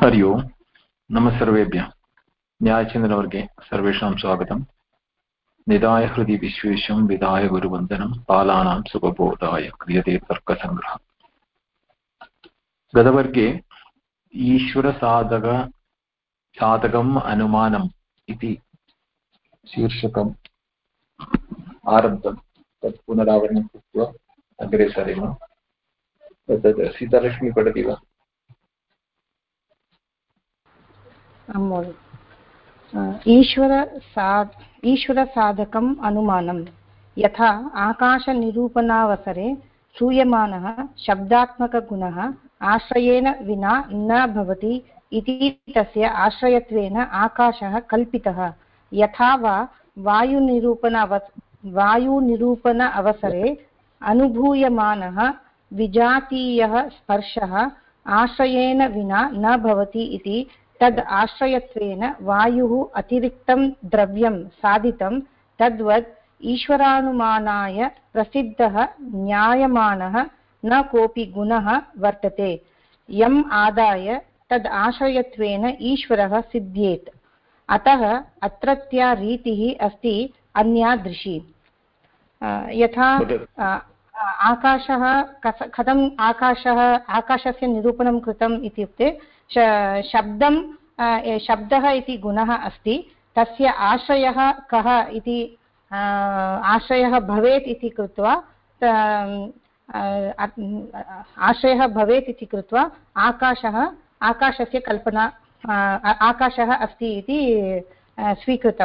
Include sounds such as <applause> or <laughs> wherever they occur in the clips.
हरि ओम्। नमः सर्वेभ्यः न्यायचिन्तनवर्गे सर्वेषां स्वागतम्। निधाय हृदि विश्वेशं विधाय गुरुवन्दनं बालानां सुखबोधाय क्रियते तर्कसङ्ग्रहः गतवर्गे ईश्वरसाधक साधकम् अनुमानम् इति शीर्षकम् आरब्धं तत् पुनरावरणं कृत्वा अग्रे सरेम। तत् सीतालक्ष्मी पठति वा ईश्वरसा ईश्वरसाधकम् अनुमानं यथा आकाशनिरूपणावसरे श्रूयमाणः शब्दात्मकगुणः आश्रयेण विना न भवति इति तस्य आश्रयत्वेन आकाशः कल्पितः। यथा वा वायुनिरूपणाव वायुनिरूपण अवसरे अनुभूयमानः विजातीयः स्पर्शः आश्रयेण विना न भवति इति तद् आश्रयत्वेन वायुः अतिरिक्तं द्रव्यं साधितं तद्वत् ईश्वरानुमानाय प्रसिद्धः ज्ञायमानः न कोऽपि गुणः वर्तते। यम् आदाय, तद् आश्रयत्वेन ईश्वरः सिद्ध्येत्। अतः अत्रत्या रीतिः अस्ति अन्या दृशी। यथा आकाशः कथम् आकाशः, आकाशस्य निरूपणं कृतम् इत्युक्ते शब्दं शब्दः इति गुणः अस्ति, तस्य आश्रयः कः इति आश्रयः भवेत् इति कृत्वा आश्रयः भवेत् इति कृत्वा आकाशः, आकाशस्य कल्पना आकाशः अस्ति इति स्वीकृत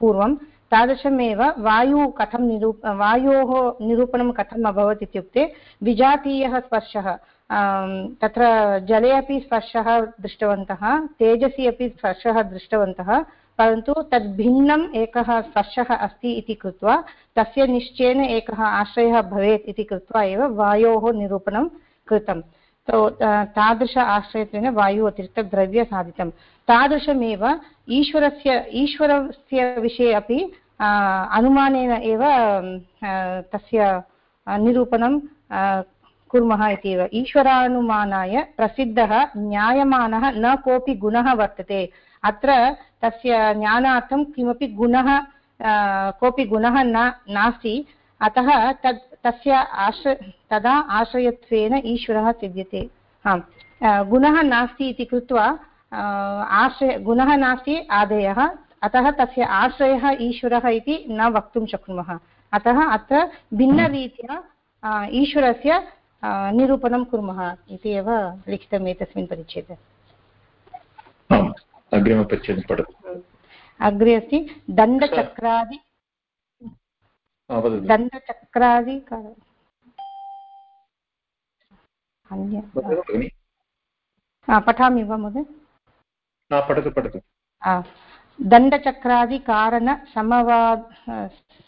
पूर्वं। तादृशमेव वायुः कथं निरूप, वायोः निरूपणं कथम् अभवत् इत्युक्ते, विजातीयः स्पर्शः। तत्र जले अपि स्पर्शः दृष्टवन्तः, तेजसि अपि स्पर्शः दृष्टवन्तः, परन्तु तद् भिन्नम् एकः स्पर्शः अस्ति इति कृत्वा, तस्य निश्चयेन एकः आश्रयः भवेत् इति कृत्वा एव वायोः निरूपणं कृतं तो तादृश आश्रयत्वेन वायुः अतिरिक्तद्रव्यसाधितं तादृशमेव ईश्वरस्य ईश्वरस्य विषये अपि अनुमानेन एव तस्य निरूपणं कुर्मः इत्येव। ईश्वरानुमानाय प्रसिद्धः ज्ञायमानः न कोऽपि गुणः वर्तते। अत्र तस्य ज्ञानार्थं किमपि गुणः कोऽपि गुणः न, नास्ति। अतः तत् तस्य आश्र, तदा आश्रयत्वेन ईश्वरः सिद्ध्यते। आम्। गुणः नास्ति इति कृत्वा आश्रय, गुणः नास्ति आदयः। अतः तस्य आश्रयः ईश्वरः इति न वक्तुं शक्नुमः। अतः अत्र भिन्नरीत्या ईश्वरस्य निरूपणं कुर्मः इति एव लिखितम् एतस्मिन् परिच्छेदे। अग्रिमपरिच्छेदं पठतु। अग्रे अस्ति दण्डचक्रादि दण्डचक्रादि पठामि वा महोदय? पठतु पठतु। दण्डचक्रादिकारणसमवा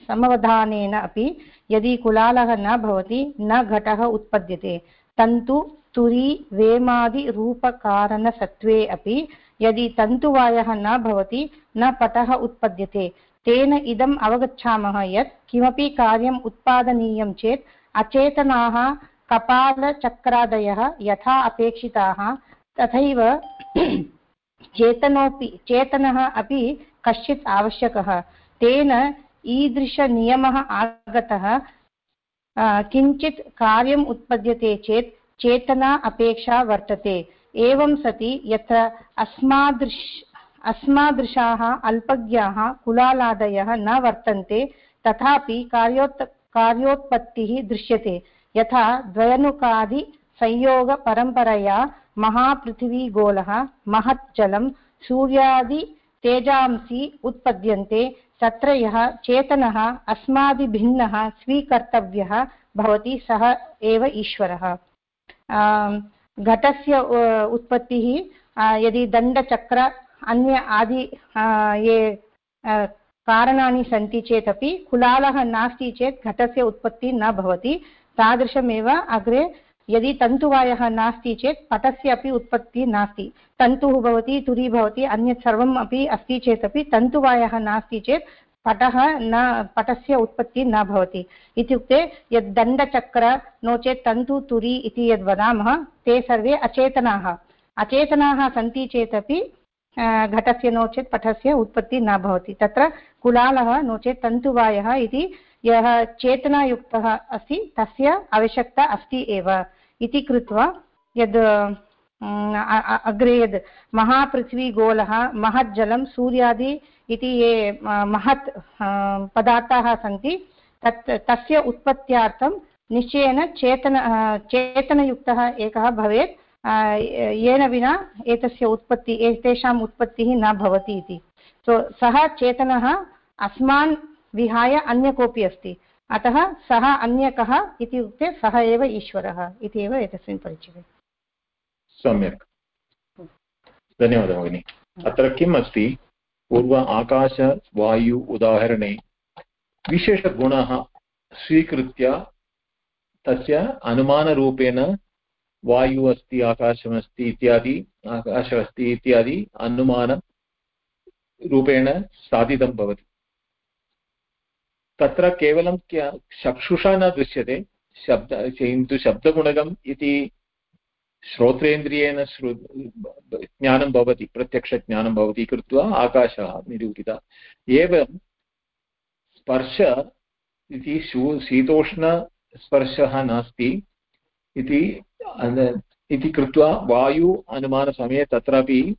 समवधानेन अपि यदि कुलालः न भवति, न घटः उत्पद्यते। तन्तु, तुरी वेमादिरूपकारणसत्त्वे अपि यदि तन्तुवायः न भवति, न पटः उत्पद्यते। तेन इदम् अवगच्छामः यत् किमपि कार्यम् उत्पादनीयं चेत् अचेतनाः कपालचक्रादयः यथा अपेक्षिताः तथैव चेतनोऽपि चेतनः अपि कश्चित् आवश्यकः। तेन ईदृशनियमः आगतः किञ्चित् कार्यम् उत्पद्यते चेत् चेतना अपेक्षा वर्तते। एवं सति यत्र अस्मादृश, अस्मादृशाः अल्पज्ञाः कुलालादयः न वर्तन्ते, तथापि कार्योत्, कार्योत्पत्तिः दृश्यते। यथा द्वयनुकादिसंयोगपरम्परया महापृथिवीगोलः महत् जलं सूर्यादि तेजांसि उत्पद्यन्ते तत्र यः चेतनः, अस्माभिभिन्नः, स्वीकर्तव्यः भवति, सः एव ईश्वरः। घटस्य उत्पत्तिः यदि दण्डचक्र, अन्य आदि ये कारणानि सन्ति चेदपि, कुलालः नास्ति चेत् घटस्य उत्पत्तिः न भवति, तादृशमेव अग्रे यदि तन्तुवायः नास्ति चेत् पटस्य अपि उत्पत्तिः नास्ति। तन्तुः भवति, तुरी भवति, अन्यत् सर्वम् अपि अस्ति चेदपि तन्तुवायः नास्ति चेत् पटः न, पटस्य उत्पत्तिः न भवति। इत्युक्ते यद् दण्डचक्र नो चेत् तन्तु, तुरी इति यद् वदामः, ते सर्वे अचेतनाः। अचेतनाः सन्ति चेदपि घटस्य नो चेत् पटस्य उत्पत्तिः न भवति। तत्र कुलालः नो चेत् तन्तुवायः इति यः चेतनायुक्तः अस्ति, तस्य आवश्यकता अस्ति एव। इति कृत्वा यद् अग्रे यद् महापृथ्वीगोलः महत् जलं सूर्यादि इति ये महत् पदार्थाः सन्ति, तत्, तस्य उत्पत्त्यार्थं निश्चयेन चेतन चेतनयुक्तः एकः भवेत् येन विना एतस्य उत्पत्ति एतेषाम् उत्पत्तिः न भवति इति। सो, सः चेतनः अस्मान् विहाय अन्य कोऽपि अस्ति। अतः सः अन्य कः इत्युक्ते सः एव ईश्वरः इति एव एतस्मिन् परिचये सम्यक्। धन्यवादः भगिनि। अत्र किम् अस्ति? पूर्व आकाशवायु उदाहरणे विशेषगुणः स्वीकृत्य तस्य अनुमानरूपेण वायु अस्ति आकाशमस्ति इत्यादि, आकाशः अस्ति इत्यादि अनुमानरूपेण साधितं भवति। तत्र केवलं चक्षुषा न दृश्यते, शब्द किन्तु शब्दगुणकम् इति श्रोत्रेन्द्रियेण श्रु, ज्ञानं भवति, प्रत्यक्षज्ञानं भवति कृत्वा आकाशः निरूपितः। एवं स्पर्श इति शू शीतोष्णस्पर्शः नास्ति इति इति कृत्वा वायु अनुमानसमये तत्रापि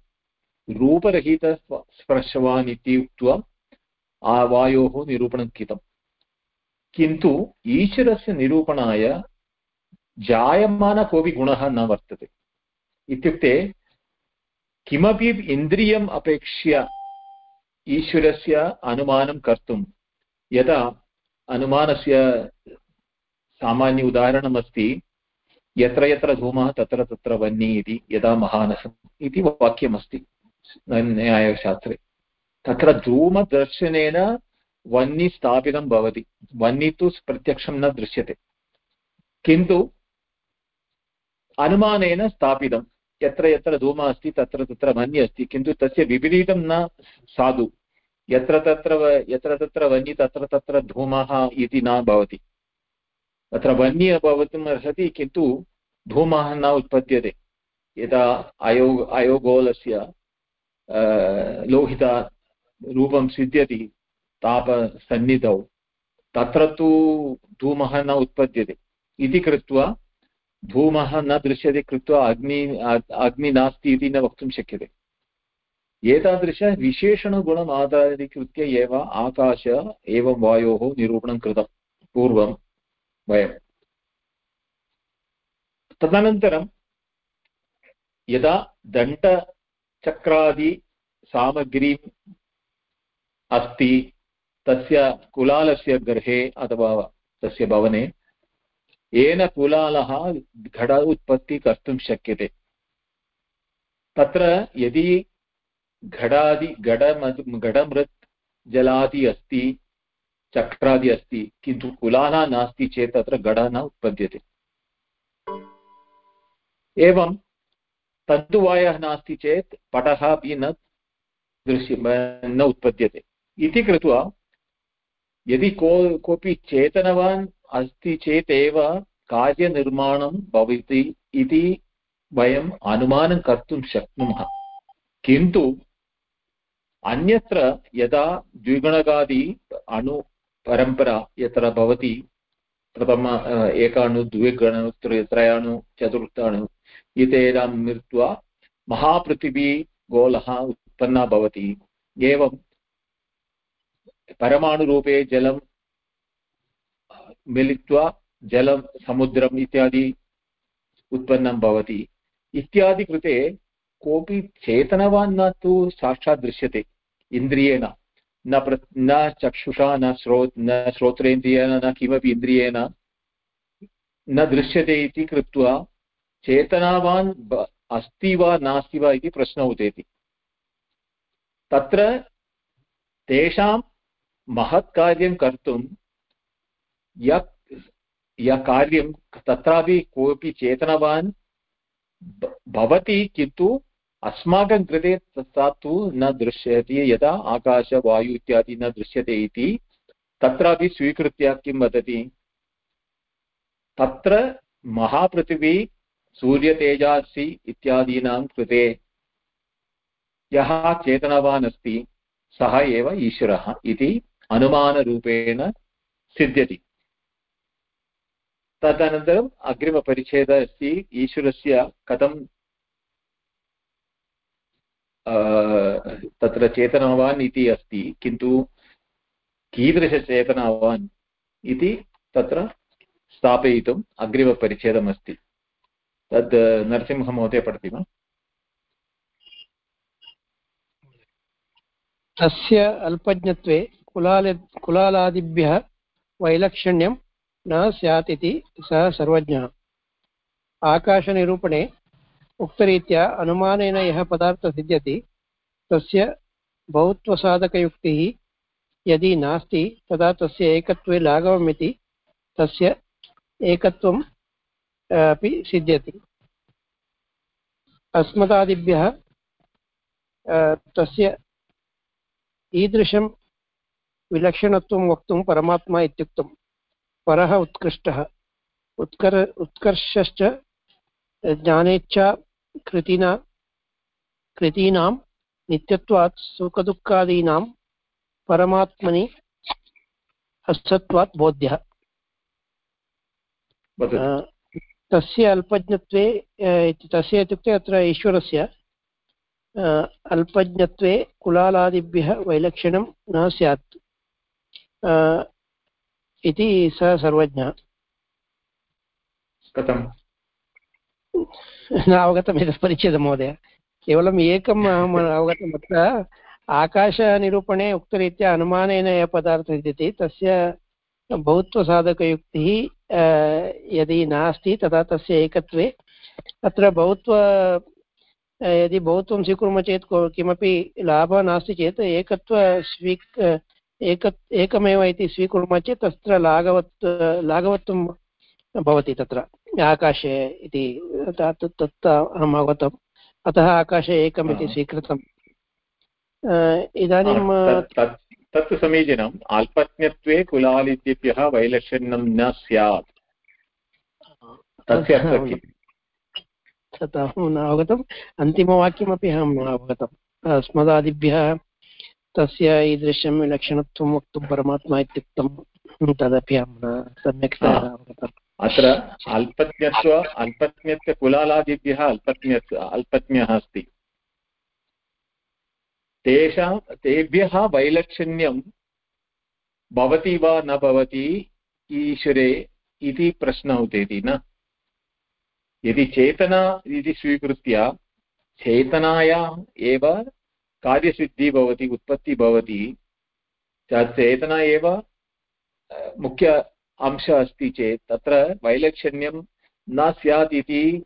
रूपरहितस्पर्शवान् इति उक्त्वा वायोः निरूपणं कृतं किन्तु ईश्वरस्य निरूपणाय जायमान कोऽपि गुणः न वर्तते। इत्युक्ते किमपि इन्द्रियम् अपेक्ष्य ईश्वरस्य अनुमानं कर्तुं, यदा अनुमानस्य सामान्य उदाहरणमस्ति, यत्र यत्र धूमः तत्र तत्र वह्नि इति, यदा महानसम् इति वाक्यमस्ति न्यायशास्त्रे। तत्र धूमदर्शनेन वह्नि स्थापितं भवति। वह्नि तु प्रत्यक्षं न दृश्यते। किन्तु अनुमानेन स्थापितं। यत्र यत्र धूमः अस्ति, तत्र तत्र वह्नि अस्ति। किन्तु तस्य विपरीतं न साधु। यत्र तत्र यत्र तत्र वह्नि, तत्र तत्र धूमः इति न भवति। तत्र वह्नि भवितुम् अर्हति, किन्तु धूमः न उत्पद्यते। यदा अयो, अयोगोलस्य लोहितरूपं सिद्ध्यति तापसन्निधौ। तत्र तु धूमः न उत्पद्यते। इति कृत्वा धूमः न दृश्यते कृत्वा अग्नि अग्नि नास्ति इति न वक्तुं शक्यते। एतादृशविशेषणगुणम् आधारीकृत्य एव आकाश एवं वायोः निरूपणं कृतं पूर्वं वयं तदनन्तरं यदा दण्डचक्रादिसामग्रीम् अस्ति तस्य कुलालस्य गृहे अथवा तस्य भवने, येन कुलालः घट उत्पत्ति कर्तुं शक्यते। तत्र यदि घटादि घटमद् घटमृत् जलादि अस्ति, चक्रादि अस्ति, किन्तु कुलालः नास्ति चेत् तत्र घटः न उत्पद्यते। एवं तन्तुवायः नास्ति चेत् पटः अपि न दृश्य, न उत्पद्यते। इति कृत्वा यदि को, कोऽपि चेतनवान् अस्ति चेत् एव कार्यनिर्माणं भवति इति वयम् अनुमानं कर्तुं शक्नुमः। किन्तु अन्यत्र यदा द्विगुणकादि अणुपरम्परा यत्र भवति, प्रथम एकाणु द्विगणु त्रयाणु चतुर्थाणु इत्येतां मिलित्वा महापृथिवी गोलः उत्पन्ना भवति। एवं परमाणुरूपे जलं, मिलित्वा जलं, समुद्रम् इत्यादि उत्पन्नं भवति। इत्यादि कृते कोऽपि चेतनवान् न तु साक्षात् दृश्यते, इन्द्रियेण। न प्र, न चक्षुषा, न श्रो न श्रोत्रेन्द्रियेण, न किमपि इन्द्रियेण न दृश्यते इति कृत्वा चेतनावान् अस्ति वा नास्ति वा इति प्रश्नः उदेति। तत्र तेषां महत् कार्यं कर्तुं यत् यः कार्यं तत्रापि कोऽपि चेतनवान् भवति किन्तु अस्माकं कृते तथा तु न दृश्यते, यदा आकाश वायु इत्यादि न दृश्यते इति तत्रापि स्वीकृत्य किं वदति? तत्र महापृथिवी सूर्यतेजासि इत्यादीनां कृते यः चेतनवान् अस्ति, सः एव ईश्वरः इति अनुमानरूपेण सिद्ध्यति तदनन्तरम् अग्रिमपरिच्छेदः अस्ति ईश्वरस्य कथं तत्र चेतनवान् इति अस्ति किन्तु कीदृशचेतनवान् इति तत्र स्थापयितुम् अग्रिमपरिच्छेदमस्ति तद् नरसिंहमहोदय पठति वा तस्य अल्पज्ञत्वे कुलाल कुलालादिभ्यः वैलक्षण्यं न स्यात् इति सः सर्वज्ञः। आकाशनिरूपणे उक्तरीत्या अनुमानेन यः पदार्थः सिद्ध्यति, तस्य बहुत्वसाधकयुक्तिः यदि नास्ति, तदा तस्य एकत्वे लाघवम् इति तस्य एकत्वम् अपि सिद्ध्यति। अस्मदादिभ्यः तस्य ईदृशं विलक्षणत्वं वक्तुं परमात्मा इत्युक्तम् परः उत्कृष्टः। उत्कर उत्कर्षश्च ज्ञानेच्छा कृतिना कृतीनां नित्यत्वात् सुखदुःखादीनां परमात्मनि हस्तत्वात् बोध्यः। तस्य अल्पज्ञत्वे तस्य इत्युक्ते अत्र ईश्वरस्य अल्पज्ञत्वे कुलालादिभ्यः वैलक्षण्यं न स्यात्। इति सः सर्वज्ञः। कथं न अवगतम् एतत् परिच्छेदः महोदय। केवलम् एकम् अहम् <laughs> अवगतम् अत्र। आकाशनिरूपणे उक्तरीत्या अनुमानेन यः पदार्थः विद्यते तस्य बहुत्वसाधकयुक्तिः यदि नास्ति तदा तस्य एकत्वे। अत्र बहुत्व यदि बहुत्वं स्वीकुर्मः चेत् किमपि लाभः नास्ति चेत् एकत्व स्वी एक एकमेव इति स्वीकुर्मः चेत् तत्र लाघवत् लाघवत्वं भवति तत्र आकाशे इति तत् अहम् अवगतम्। अतः आकाशे एकम् इति स्वीकृतम्। इदानीं तत्तु समीचीनम्। अल्पज्ञत्वे कुलालित्यभ्यः वैलक्षण्यं न स्यात्। तस्य तत् अहं न अवगतम्। अन्तिमवाक्यमपि अहं न अवगतम्। अस्मदादिभ्यः तस्य ईदृशं विलक्षणत्वं वक्तुं परमात्मा इत्युक्तं तदपि अहं न सम्यक् अवगतम् अत्र अल्पज्ञत्व अल्पज्ञत्व कुलालादिभ्यः अल्पज्ञ अल्पज्ञः अस्ति। तेषां तेभ्यः वैलक्षण्यं भवति वा न भवति ईश्वरे इति प्रश्नः उदेति न। यदि चेतना इति स्वीकृत्य चेतनायाम् एव कार्यसिद्धिः भवति, उत्पत्तिः भवति चेतना एव मुख्य अंशः अस्ति चेत्, तत्र वैलक्षण्यं न स्यात् इति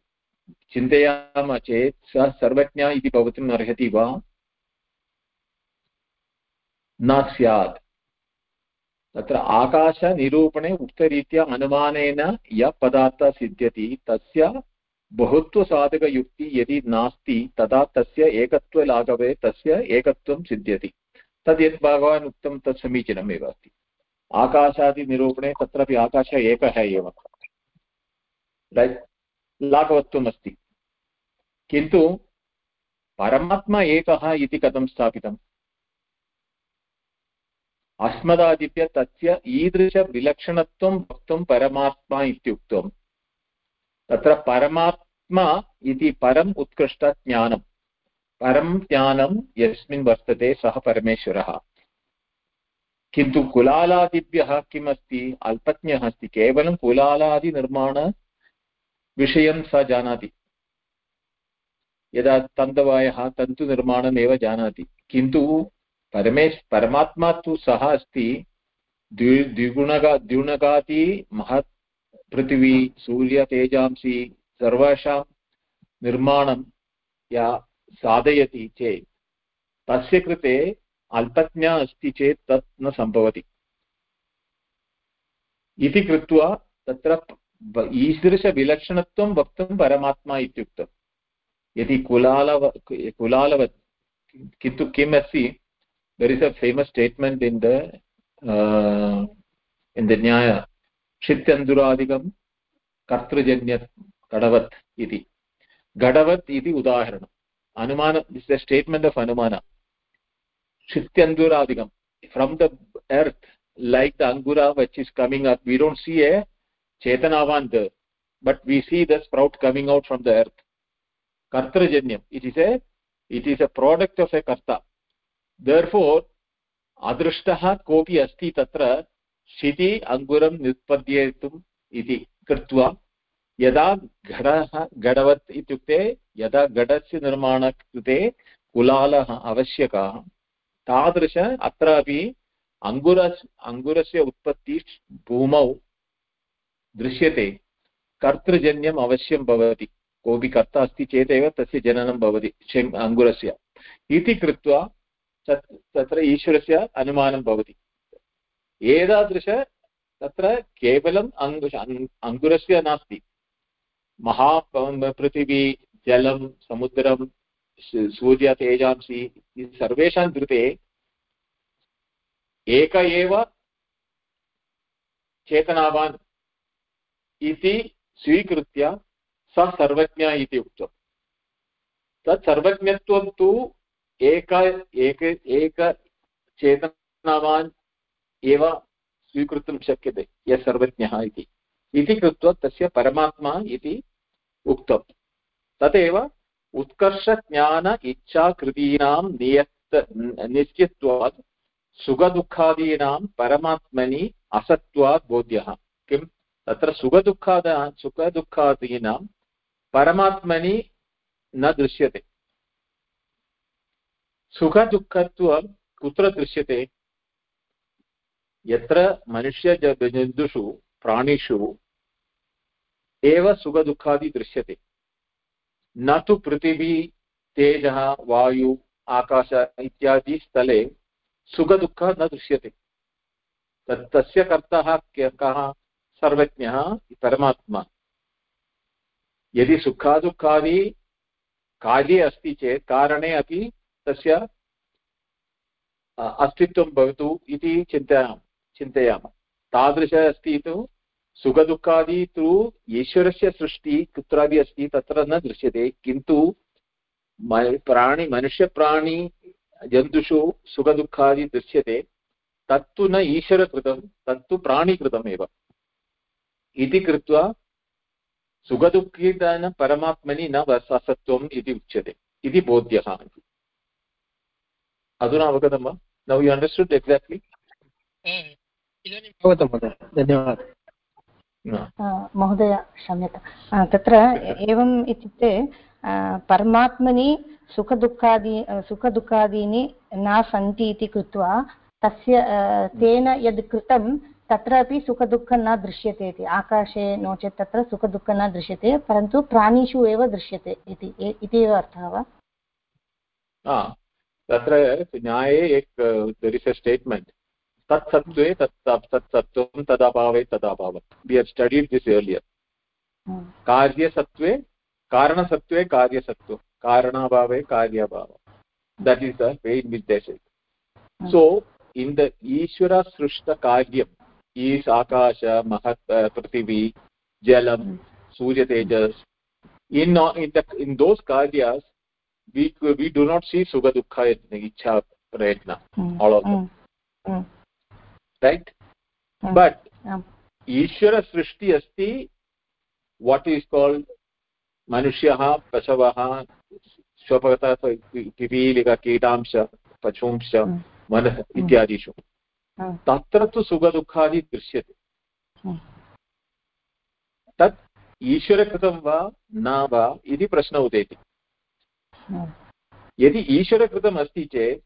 चिन्तयामः चेत्, सः सर्वज्ञ इति भवितुम् अर्हति वा? न स्यात्। तत्र आकाशनिरूपणे उक्तरीत्या अनुमानेन यः पदार्थः सिद्ध्यति, तस्य बहुत्वसाधकयुक्ति यदि नास्ति, तदा तस्य एकत्वलाघवे तस्य एकत्वं सिद्ध्यति। तद् यत् भगवान् उक्तं तत् समीचीनमेव अस्ति। आकाशादिनिरूपणे तत्रापि आकाशः एकः एव। लाघवत्वम् अस्ति किन्तु परमात्मा एकः इति कथं स्थापितम्? अस्मदादिभ्य तस्य ईदृशविलक्षणत्वं वक्तुं परमात्मा इत्युक्तं तत्र परमात्मा इति परम् उत्कृष्टज्ञानं परं ज्ञानं यस्मिन् वर्तते सः परमेश्वरः। किन्तु कुलालादिभ्यः किम् अस्ति अल्पज्ञः अस्ति। केवलं कुलालादिनिर्माणविषयं स जानाति। यदा तन्तवायः तन्तुनिर्माणमेव जानाति। किन्तु परमेश् परमात्मा तु सः अस्ति। द्वि, द्विगुणगा द्विगुणगाति महत् पृथिवी सूर्य तेजांसि सर्वेषां निर्माणं या साधयति चेत् तस्य कृते अल्पज्ञा अस्ति चेत् तत् न सम्भवति। इति कृत्वा तत्र ईदृशविलक्षणत्वं वक्तुं परमात्मा इत्युक्तम् यदि कुलालव कुलालवत् किन्तु किम् अस्ति there is a famous statement in the uh, in the क्षित्यन्दुरादिकं कर्तृजन्यत् घटवत् इति घटवत् इति उदाहरणम् अनुमान इस् द स्टेट्मेण्ट् आफ् अनुमान क्षित्यन्दुरादिकं from the earth like the अङ्गुरा which is coming up we don't see a चेतनावान्त् but we see the sprout coming out from the earth कर्तृजन्यम् it is a it is a product of a कर्ता दर् four अदृष्टः कोऽपि अस्ति तत्र shiti anguram nitpadyetum iti कृत्वा, यदा घटः घटवत् इत्युक्ते, यदा घटस्य निर्माणकृते कुलालः आवश्यकः, तादृश अत्रापि अङ्गुरस् अङ्गुरस्य उत्पत्ति भूमौ दृश्यते। कर्तृजन्यम् अवश्यं भवति। कोऽपि कर्ता अस्ति चेदेव तस्य जननं भवति अङ्गुरस्य इति कृत्वा तत्र ईश्वरस्य अनुमानं भवति। एतादृश तत्र केवलम् अङ्गुश अङ्गुरस्य नास्ति। महा पृथिवी जलं, समुद्रं सूर्य तेजांसि सर्वेषां कृते एक एव चेतनावान् इति स्वीकृत्य सः सर्वज्ञ इति उक्तम्। तत् सर्वज्ञत्वं तु एक एक एकचेतनावान् एव स्वीकर्तुं शक्यते, यः सर्वज्ञः इति। इति कृत्वा तस्य परमात्मा इति उक्तं। तदेव उत्कर्षज्ञान इच्छाकृतीनां नियत् निश्चित्वात् सुखदुःखादीनां परमात्मनि असत्त्वात् बोध्यः। किं? तत्र सुखदुःखाद सुखदुःखादीनां परमात्मनि न दृश्यते। सुखदुःखत्वं कुत्र दृश्यते? यत्र मनुष्यजन्तुषु प्राणिषु, एव सुखदुःखादि दृश्यते। न तु पृथिवी, तेजः, वायु, आकाश इत्यादि स्थले सुखदुःखः न दृश्यते। तत् तस्य कर्तः कः सर्वज्ञः, परमात्मा। यदि सुखादुःखादि कार्ये अस्ति चेत्, कारणे अपि तस्य अस्तित्वं भवतु इति चिन्तयामः। चिन्तयामः। तादृश अस्ति तु सुखदुःखादि तु ईश्वरस्य सृष्टिः, कुत्रापि अस्ति, तत्र न दृश्यते। किन्तु प्राणि, मनुष्यप्राणि, जन्तुषु सुखदुःखादि दृश्यते। तत्तु न ईश्वरकृतं, तत्तु प्राणिकृतमेव। इति कृत्वा सुखदुःखितान परमात्मनि न असत्त्वम् इति उच्यते। इति बोध्यः। अधुना अवगतं वा? नौ यु अण्डर्स्टुण्ड् एक्साक्ट्लि अवगतं महोदय। धन्यवादः। महोदय क्षम्यता। तत्र एवम् इत्युक्ते परमात्मनि सुखदुःखादि सुखदुःखादीनि न सन्ति इति कृत्वा तस्य तेन यद् कृतं तत्रापि सुखदुःखं न दृश्यते इति। आकाशे नो चेत् तत्र सुखदुःखं न दृश्यते परन्तु प्राणिषु एव दृश्यते इति। इति एव अर्थः वा? तत्र न्याये एक दर् इस् अ स्टेट्मेण्ट् तत्सत्त्वे तत् तत्सत्त्वं तदभावे तदभावत् we have studied this earlier कार्यसत्त्वे कारणसत्त्वे कार्यसत्त्वं. कारणाभावे कार्याभावः that is the way in which देश सो इन् द ईश्वर सृष्टकार्यम् ईस् आकाश महत् पृथिवी जलं सूर्यतेजस् in in the in those karyas we we do not see sukha dukha ichha prayatna mm. all of them. Mm. Right? Mm. but ishvara srishti asti what is called मनुष्यः पशवः स्वपगतः पिपीलिक कीटांश पशुंश मनः इत्यादिषु तत्र तु सुखदुःखादि दृश्यते तत् ईश्वरकृतं वा न वा इति प्रश्नः उदेति यदि ईश्वरकृतम् अस्ति चेत्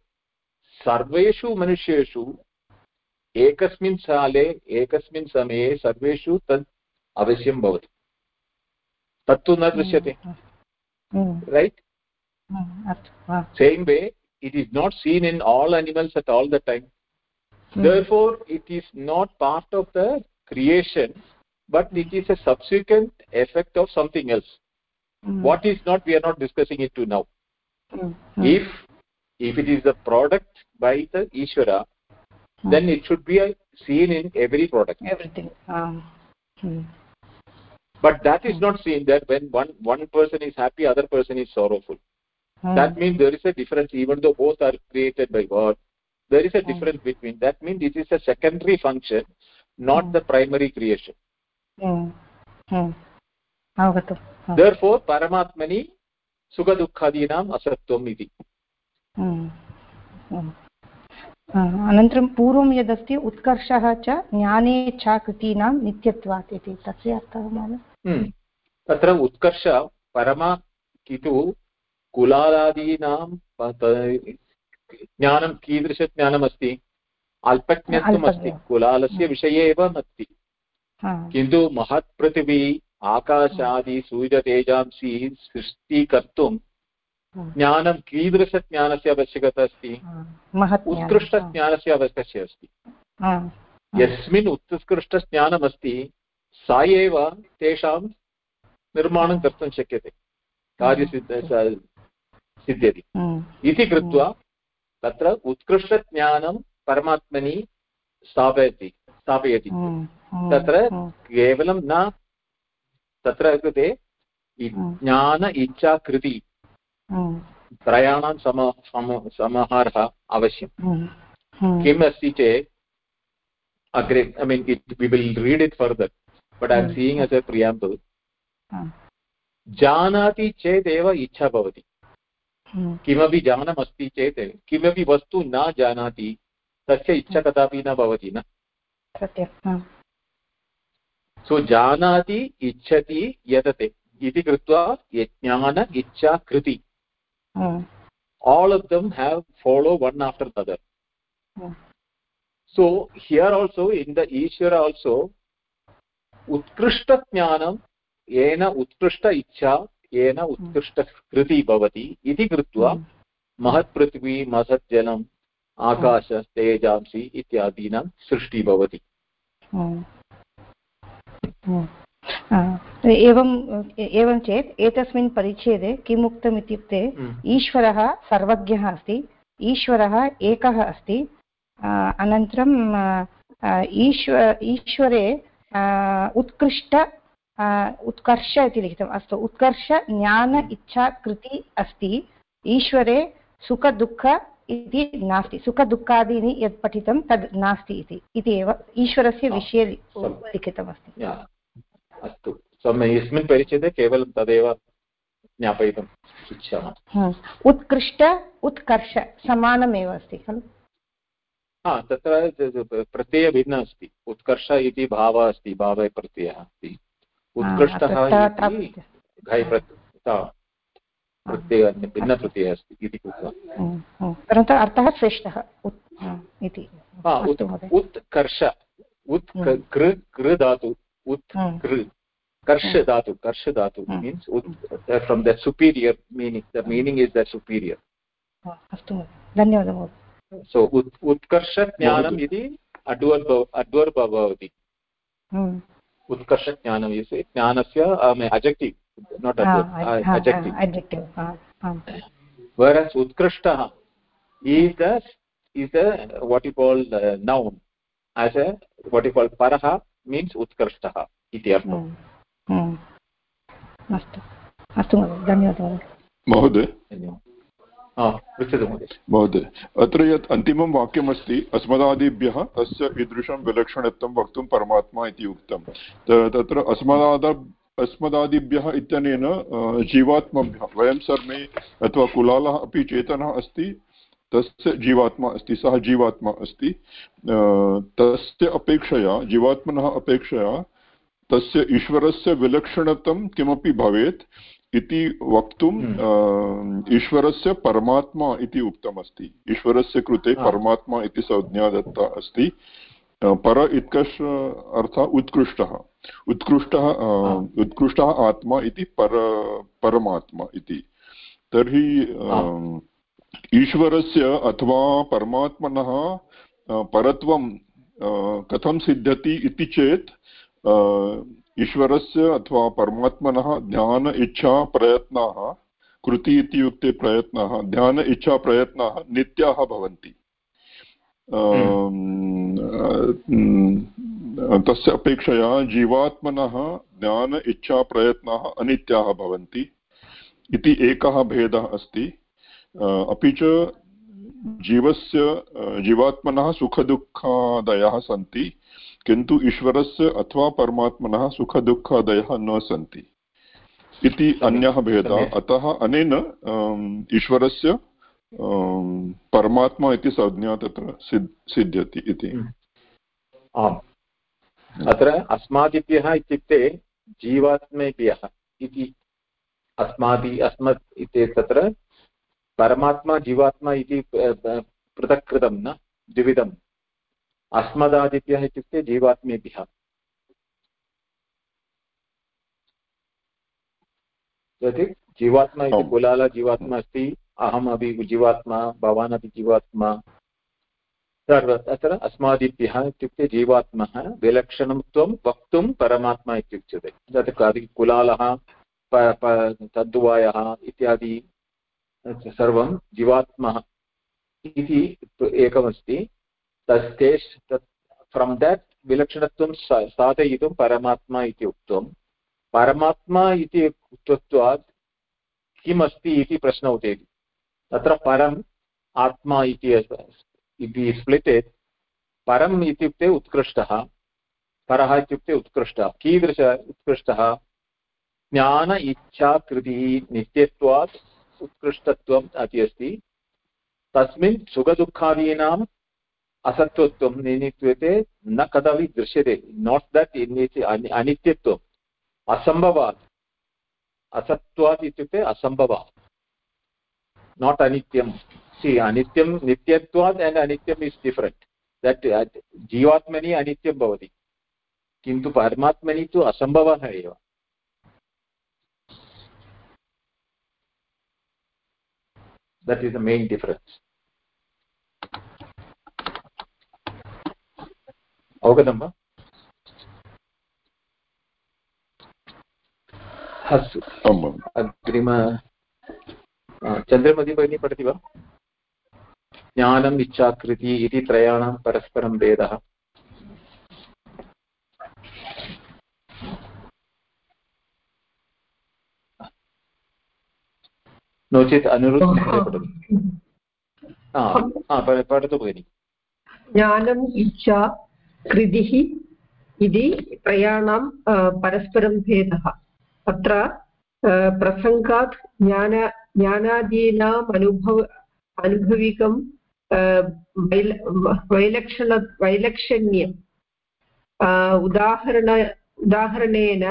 सर्वेषु मनुष्येषु एकस्मिन् काले एकस्मिन् समये सर्वेषु तत् अवश्यं भवति। तत्तु न दृश्यते। Right same way it is not seen in all animals at all the time therefore it is not part of the creation but it is a subsequent effect of something else what is not we are not discussing it to now if if it is the product by the Ishwar then it should be seen in every product everything um, but that is not seen that when one one person is happy other person is sorrowful Hmm. that means there is a difference even though both are created by god there is a Hmm. difference between that means it is a secondary function not Hmm. the primary creation hmm, hmm, hmm, therefore paramatmani सुखदुःखादीनाम् असत्त्वम् इति hmm, हम्म. अनन्तरं पूर्वं यदस्ति उत्कर्षः च ज्ञानेच्छाकृतीनां नित्यत्वात् इति। तस्य अर्थः महोदय हम्म। तत्र उत्कर्ष परमा किन्तु कुलालादीनां प- ज्ञानं कीदृशज्ञानमस्ति? अल्पज्ञत्वमस्ति। कुलालस्य विषये एव अस्ति किन्तु महत्पृथिवी आकाशादि सूर्यतेजांसि सृष्टीकर्तुं ज्ञानं कीदृशज्ञानस्य आवश्यकता अस्ति? उत्कृष्टज्ञानस्य आवश्यकता अस्ति। यस्मिन् उत्कृष्टज्ञानमस्ति सा एव तेषां निर्माणं कर्तुं शक्यते कार्यसिद्ध सिद्ध्यति। इति कृत्वा तत्र उत्कृष्टज्ञानं परमात्मनि स्थापयति स्थापयति। तत्र केवलं न तत्र कृते. ज्ञान इच्छा कृति त्रयाणां सम सम समाहारः अवश्यं हम्म, किम् अस्ति चेत् अग्रे I mean it we will read it further but I am. Saying as a preamble जानाति चेदेव इच्छा भवति किमपि ज्ञानमस्ति चेत् किमपि वस्तु न जानाति तस्य इच्छा कदापि न भवति न सो जानाति इच्छति यतते इति कृत्वा ज्ञान इच्छा कृति all of them have follow one after the other. Hmm, so here also in the ishvara also उत्कृष्टज्ञानं येन उत्कृष्ट इच्छा येन उत्कृष्टकृति भवति इति कृत्वा महत्पृथ्वी महज्जलम् आकाश तेजांसि इत्यादीनां सृष्टिः भवति एवं एवं चेत् एतस्मिन् परिच्छेदे किम् उक्तम् इत्युक्ते ईश्वरः सर्वज्ञः अस्ति ईश्वरः एकः अस्ति अनन्तरं ईश्व ईश्वरे उत्कृष्ट उत्कर्ष इति लिखितम् अस्तु। उत्कर्ष ज्ञान इच्छा कृति अस्ति। ईश्वरे सुखदुःख इति नास्ति। सुखदुःखादीनि यत् पठितं तद् नास्ति इति। इति एव ईश्वरस्य विषये लिखितमस्ति। अस्तु। सम्यक् यस्मिन् परिच्छेदे केवलं तदेव ज्ञापयितुम् इच्छामः. उत्कृष्ट उत्कर्ष समानमेव अस्ति खलु? हा तत्र प्रत्ययः भिन्नः अस्ति। उत्कर्ष इति भावः अस्ति भावे प्रत्ययः अस्ति। उत्कृष्टः प्रत्ययः। भिन्नप्रत्ययः अस्ति इति कृत्वा. परन्तु अर्थः श्रेष्ठः। उत् इति। हा, उत्कर्ष। उत्. कृ कृ धातु। उत् हम्म. कृ कर्ष धातु कर्ष अस्तु धन्यवादः महोदय सो उत् उत्कर्षज्ञानम् इति अड्वर् अड्वर् भवति. उत्कर्षज्ञानम् इस् ज्ञानस्य adjective not adverb adjective adjective. आम्. whereas utkrishta is the is the what you call uh, noun as a what you call paraha means utkrishta iti artham hmm, hmm. अस्तु अस्तु महोदय धन्यवादः महोदय। महोदय? पृच्छतु महोदय। महोदय अत्र यत् अन्तिमं वाक्यमस्ति अस्मदादिभ्यः तस्य ईदृशं विलक्षणत्वं वक्तुं परमात्मा इति उक्तं। तत्र अस्मदाद अस्मदादिभ्यः इत्यनेन जीवात्मभ्यः वयं सर्वे अथवा कुलालः अपि चेतनः अस्ति। तस्य जीवात्मा अस्ति सः जीवात्मा अस्ति। तस्य अपेक्षया जीवात्मनः अपेक्षया तस्य ईश्वरस्य विलक्षणत्वं किमपि भवेत् इति वक्तुं अ, ईश्वरस्य परमात्मा इति उक्तमस्ति। ईश्वरस्य कृते. परमात्मा इति संज्ञा दत्ता अस्ति। पर इत्कर्ष अर्थात् उत्कृष्टः। उत्कृष्टः उत्कृष्टः आत्मा इति पर परमात्मा इति। तर्हि ईश्वरस्य अथवा परमात्मनः परत्वं कथं सिद्ध्यति इति चेत् ईश्वरस्य अथवा परमात्मनः ज्ञान, इच्छा, प्रयत्नाः, कृति इत्युक्ते प्रयत्नाः ध्यान इच्छा, प्रयत्नाः नित्याः भवन्ति। तस्य अपेक्षया जीवात्मनः ज्ञान इच्छाप्रयत्नाः अनित्याः भवन्ति इति एकः भेदः अस्ति। अपि च जीवस्य जीवात्मनः सुखदुःखादयः सन्ति किन्तु ईश्वरस्य अथवा परमात्मनः सुखदुःखादयः न सन्ति इति अन्यः भेदः। अतः अनेन ईश्वरस्य परमात्मा इति संज्ञा तत्र सिद्ध्यति इति। आम्। अत्र अस्मादिभ्यः इत्युक्ते जीवात्मेभ्यः इति अस्मादि अस्मत् इति तत्र परमात्मा जीवात्मा इति पृथक् कृतं न? द्विविधम्। अस्मदादिभ्यः इत्युक्ते जीवात्मेभ्यः। जीवात्मा इति कुलाल जीवात्मा अस्ति अहम् अपि जीवात्मा भवान् अपि जीवात्मा। सर्व तत्र अस्मादिभ्यः इत्युक्ते जीवात्मः विलक्षणत्वं वक्तुं परमात्मा इत्युच्यते। तत् कुलालः तद्वायः इत्यादि सर्वं जीवात्मः इति एकमस्ति। तस्तेष् तत् फ्रम् देट् विलक्षणत्वं साधयितुं परमात्मा इति उक्तं परमात्मा इति उक्तत्वात् किमस्ति इति प्रश्नः उदेति। तत्र परम् आत्मा इति इति स्प्लिटेड् परम् इत्युक्ते उत्कृष्टः। परः इत्युक्ते उत्कृष्टः। कीदृश उत्कृष्टः? ज्ञान इच्छाकृतिः नित्यत्वात् उत्कृष्टत्वम् अपि अस्ति। तस्मिन् सुखदुःखादीनाम् असत्त्वत्वं निमित्ते न कदापि दृश्यते। Not that अनित्यत्वम्। असम्भवात्। असत्त्वात् इत्युक्ते असम्भवात्। नाट् अनित्यं anityam nityatvat and anityam is different. That uh, जीवात्मनि अनित्यं भवति। किन्तु परमात्मनि तु असम्भवः एव। That is the main difference. अवगतं वा अस्तु अग्रिम चन्द्रमति भगिनी पठति वा? ज्ञानम् इच्छाकृति इति त्रयाणां परस्परं भेदः। नो चेत् अनुरुद्ध पठतु भगिनि। ज्ञानम् इच्छा कृतिः इति त्रयाणां परस्परं भेदः। अत्र प्रसङ्गात् ज्ञान ज्ञानादीनाम् अनुभव अनुभविकं वैल वैलक्षण वैलक्षण्यम्। उदाहरण उदाहरणेन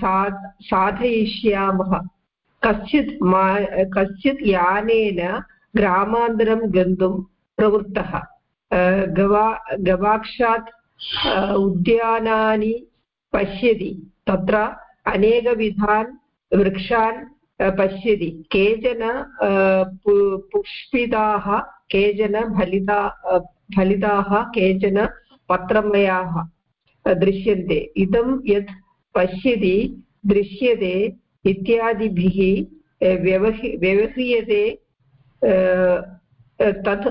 सा साधयिष्यामः। कश्चित् कश्चित् यानेन ग्रामान्तरं गन्तुं प्रवृत्तः। गवा, गवाक्षात् उद्यानानि पश्यति। तत्र अनेकविधान् वृक्षान् पश्यति। केचन पुष्पिताः, केचन फलिता फलिताः, केचन पत्रमयाः दृश्यन्ते। इदं यत् पश्यति, दृश्यते इत्यादिभिः व्यवहि, व्यवह्रियते तत्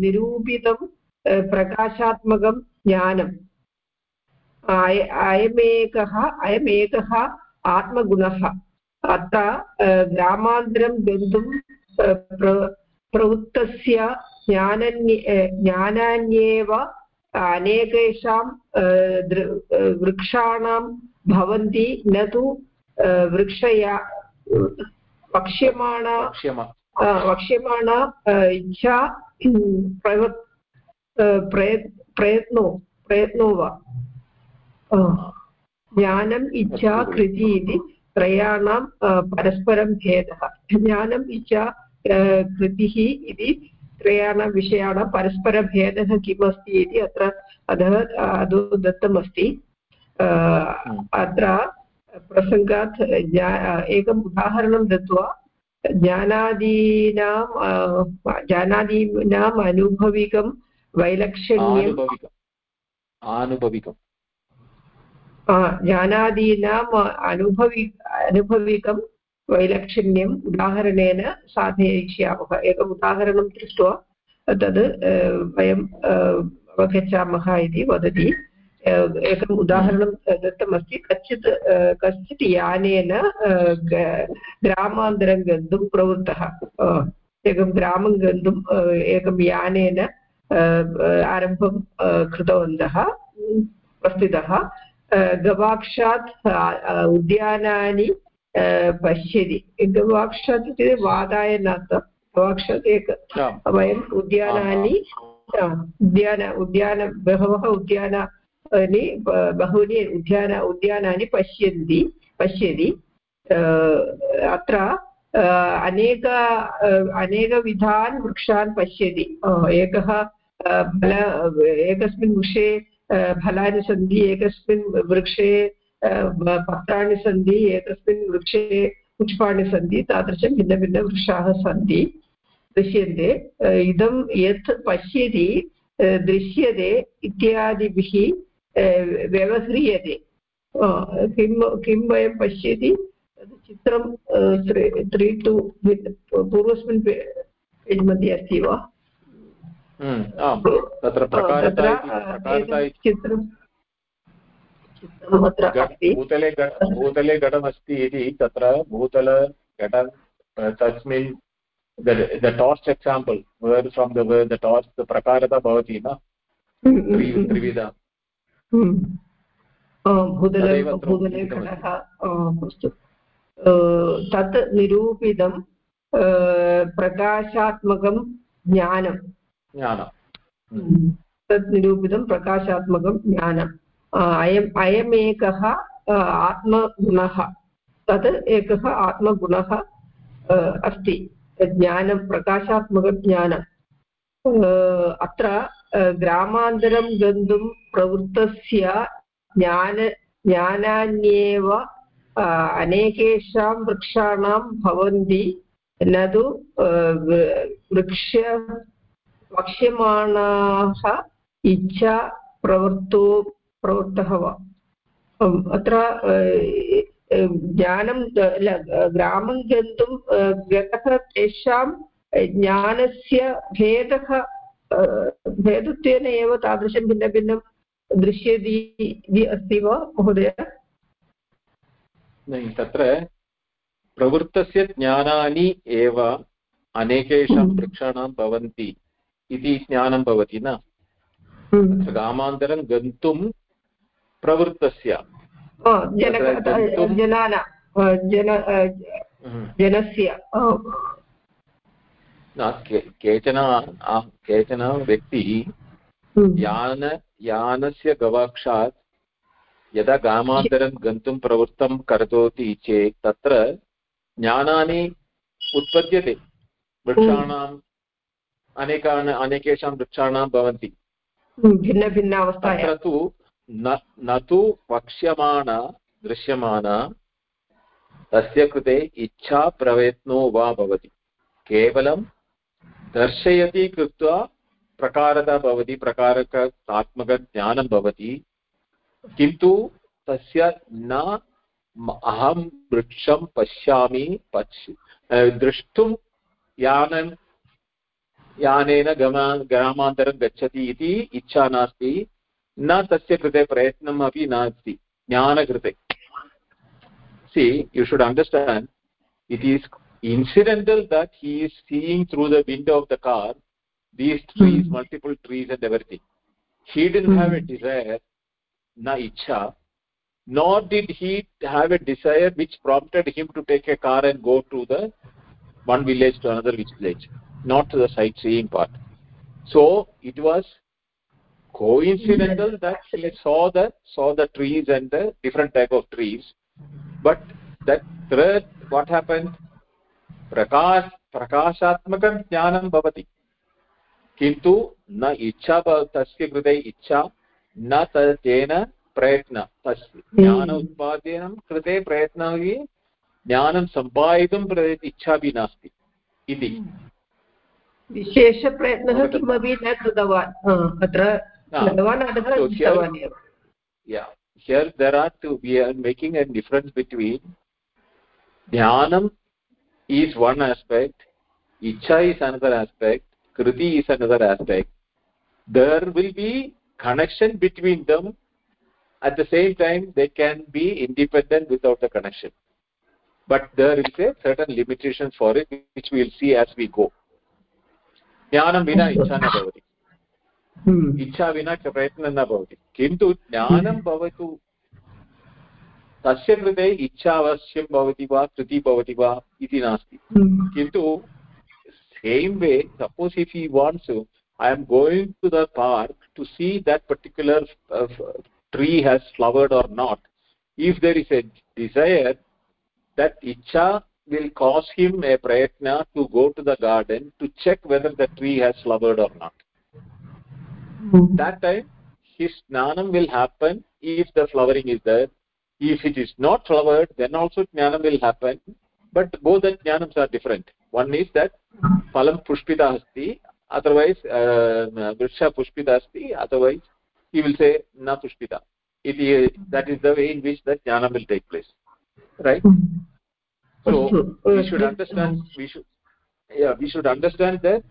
निरूपितं प्रकाशात्मकं ज्ञानम् अयमेकः अयमेकः आत्मगुणः। अत्र ग्रामान्तरं गन्तुं प्रवृत्तस्य ज्ञानन्ये ज्ञानान्येव अनेकेषां वृक्षाणां भवन्ति, न तु वृक्षया वक्ष्यमाणा वक्ष्यमाणा इच्छा प्रयत्नो प्रयत्नो वा ज्ञानम् इच्छा कृति इति त्रयाणां परस्परं भेदः ज्ञानम् इच्छा कृतिः इति त्रयाणां विषयाणां परस्परभेदः किमस्ति इति अत्र अधः अधो दत्तमस्ति अत्र प्रसङ्गात् एकम् उदाहरणं दत्वा ज्ञानादीनां ज्ञानादीनाम् अनुभविकं वैलक्षण्यम् आनुभविकम्। ज्ञानादीनाम् अनुभवि अनुभविकं वैलक्षण्यम् उदाहरणेन साधयिष्यामः। एकम् उदाहरणं दृष्ट्वा तद् वयं अवगच्छामः इति वदति। एकम् उदाहरणं दत्तमस्ति कश्चित् कश्चित् यानेन ग्रामान्तरं गन्तुं प्रवृत्तः एकं ग्रामं गन्तुं एकं यानेन आरम्भं कृतवन्तः प्रस्थितः गवाक्षात् उद्यानानि पश्यति गवाक्षात् इत्युक्ते वादाय नास्ति गवाक्षात् एक वयम् उद्यानानि उद्यान उद्यान बहवः उद्यानानि बहूनि उद्यान, उद्यानानि पश्यन्ति, पश्यति। अत्र अनेक अनेकविधान् वृक्षान् पश्यति। एकः फल एकस्मिन् वृक्षे फलानि सन्ति, एकस्मिन् वृक्षे पत्राणि सन्ति, एकस्मिन् वृक्षे पुष्पाणि सन्ति, तादृशं भिन्नभिन्नवृक्षाः सन्ति। दृश्यन्ते इदं यत् पश्यति दृश्यते इत्यादिभिः व्यवह्रियते किं किं वयं पश्यति चित्रं त्री टु पूर्वस्मिन् पेज् मध्ये अस्ति वा तत्र चित्रं भूतले भूतले घटमस्ति इति तत्र भूतलघट तस्मिन् the torch example where from the where the torch the prakarata bhavati na भूतले भूतले घटः अस्तु. तत् निरूपितं प्रकाशात्मकं ज्ञानं. ज्ञानं. तत् निरूपितं प्रकाशात्मकं ज्ञानम् अयम् अयमेकः आत्मगुणः. तत् एकः आत्मगुणः अस्ति. ज्ञानं प्रकाशात्मकज्ञानम् अत्र ग्रामान्तरं गन्तुं प्रवृत्तस्य ज्ञान, ज्ञानान्येव अनेकेषां वृक्षाणां भवन्ति। न तु वृक्ष, वक्ष्यमाणाः इच्छा प्रवृत्तो, प्रवृत्तः वा। अत्र ज्ञानं ग्रामं गन्तुं गतः तेषां ज्ञानस्य भेदः भेदत्वेन एव तादृशं भिन्नभिन्नं दृश्यति इति अस्ति वा महोदय? तत्र प्रवृत्तस्य ज्ञानानि एव अनेकेषां वृक्षाणां भवन्ति इति ज्ञानं भवति न? ग्रामान्तरं गन्तुं प्रवृत्तस्य। जनस्य। केचन केचन व्यक्तिः यान यानस्य गवाक्षात् यदा ग्रामान्तरं गन्तुं प्रवृत्तं करोति चेत् तत्र ज्ञानानि उत्पद्यते। वृक्षाणाम् अनेकान् अनेकेषां वृक्षाणां भवन्ति। भिन्नभिन्न अवस्था। तत्र तु न न तु वक्ष्यमाण दृश्यमान तस्य कृते इच्छा प्रयत्नो वा भवति। केवलं दर्शयति कृत्वा प्रकारता भवति प्रकारकात्मकज्ञानं भवति। किन्तु तस्य न अहं वृक्षं पश्यामि पश्य द्रष्टुं यानं, यानेन गमा, ग्रामान्तरं गच्छति इति इच्छा नास्ति। न तस्य कृते प्रयत्नम् अपि नास्ति, ज्ञानकृते। See, you should understand, it is incidental that he is seeing through the window of the car these trees mm. multiple trees and everything he didn't mm. have a desire na ichha nor did he have a desire which prompted him to take a car and go to the one village to another village not to the sightseeing part so it was coincidental that he saw the saw the trees and the different type of trees but that third what happened prakash प्रकाशात्मकं ज्ञानं भवति। किन्तु न इच्छा तस्य कृते इच्छा न तेन प्रयत्न तस्य ज्ञान उत्पादनं कृते प्रयत्नः ज्ञानं सम्पादितुं इच्छा अपि नास्ति इति। विशेषप्रयत्नः किमपि न कृतवान्। अत्र here there are two we are making a difference between dhyanam is one aspect icha is another aspect kriti is another aspect there will be connection between them at the same time they can be independent without the connection but there is a certain limitation for it which we will see as we go ज्ञानं विना इच्छा न भवति इच्छा विना प्रयत्नं न भवति किन्तु ज्ञानं भवतु तस्य कृते इच्छा अवश्यं भवति वा कृति भवति वा इति नास्ति किन्तु same way suppose if you wants to I am going to the park to see that particular tree has flowered or not if there is a desire that icha will cause him a prayatna to go to the garden to check whether the tree has flowered or not mm. that time his jnanam will happen if the flowering is there if it is not flowered then also jnanam will happen. But both the jnanams are different. One is that phalam pushpita asti otherwise uh, vriksha pushpita asti otherwise he will say na pushpita. It is that is the way in which the jnana will take place. Right? So we should understand we should yeah we should understand that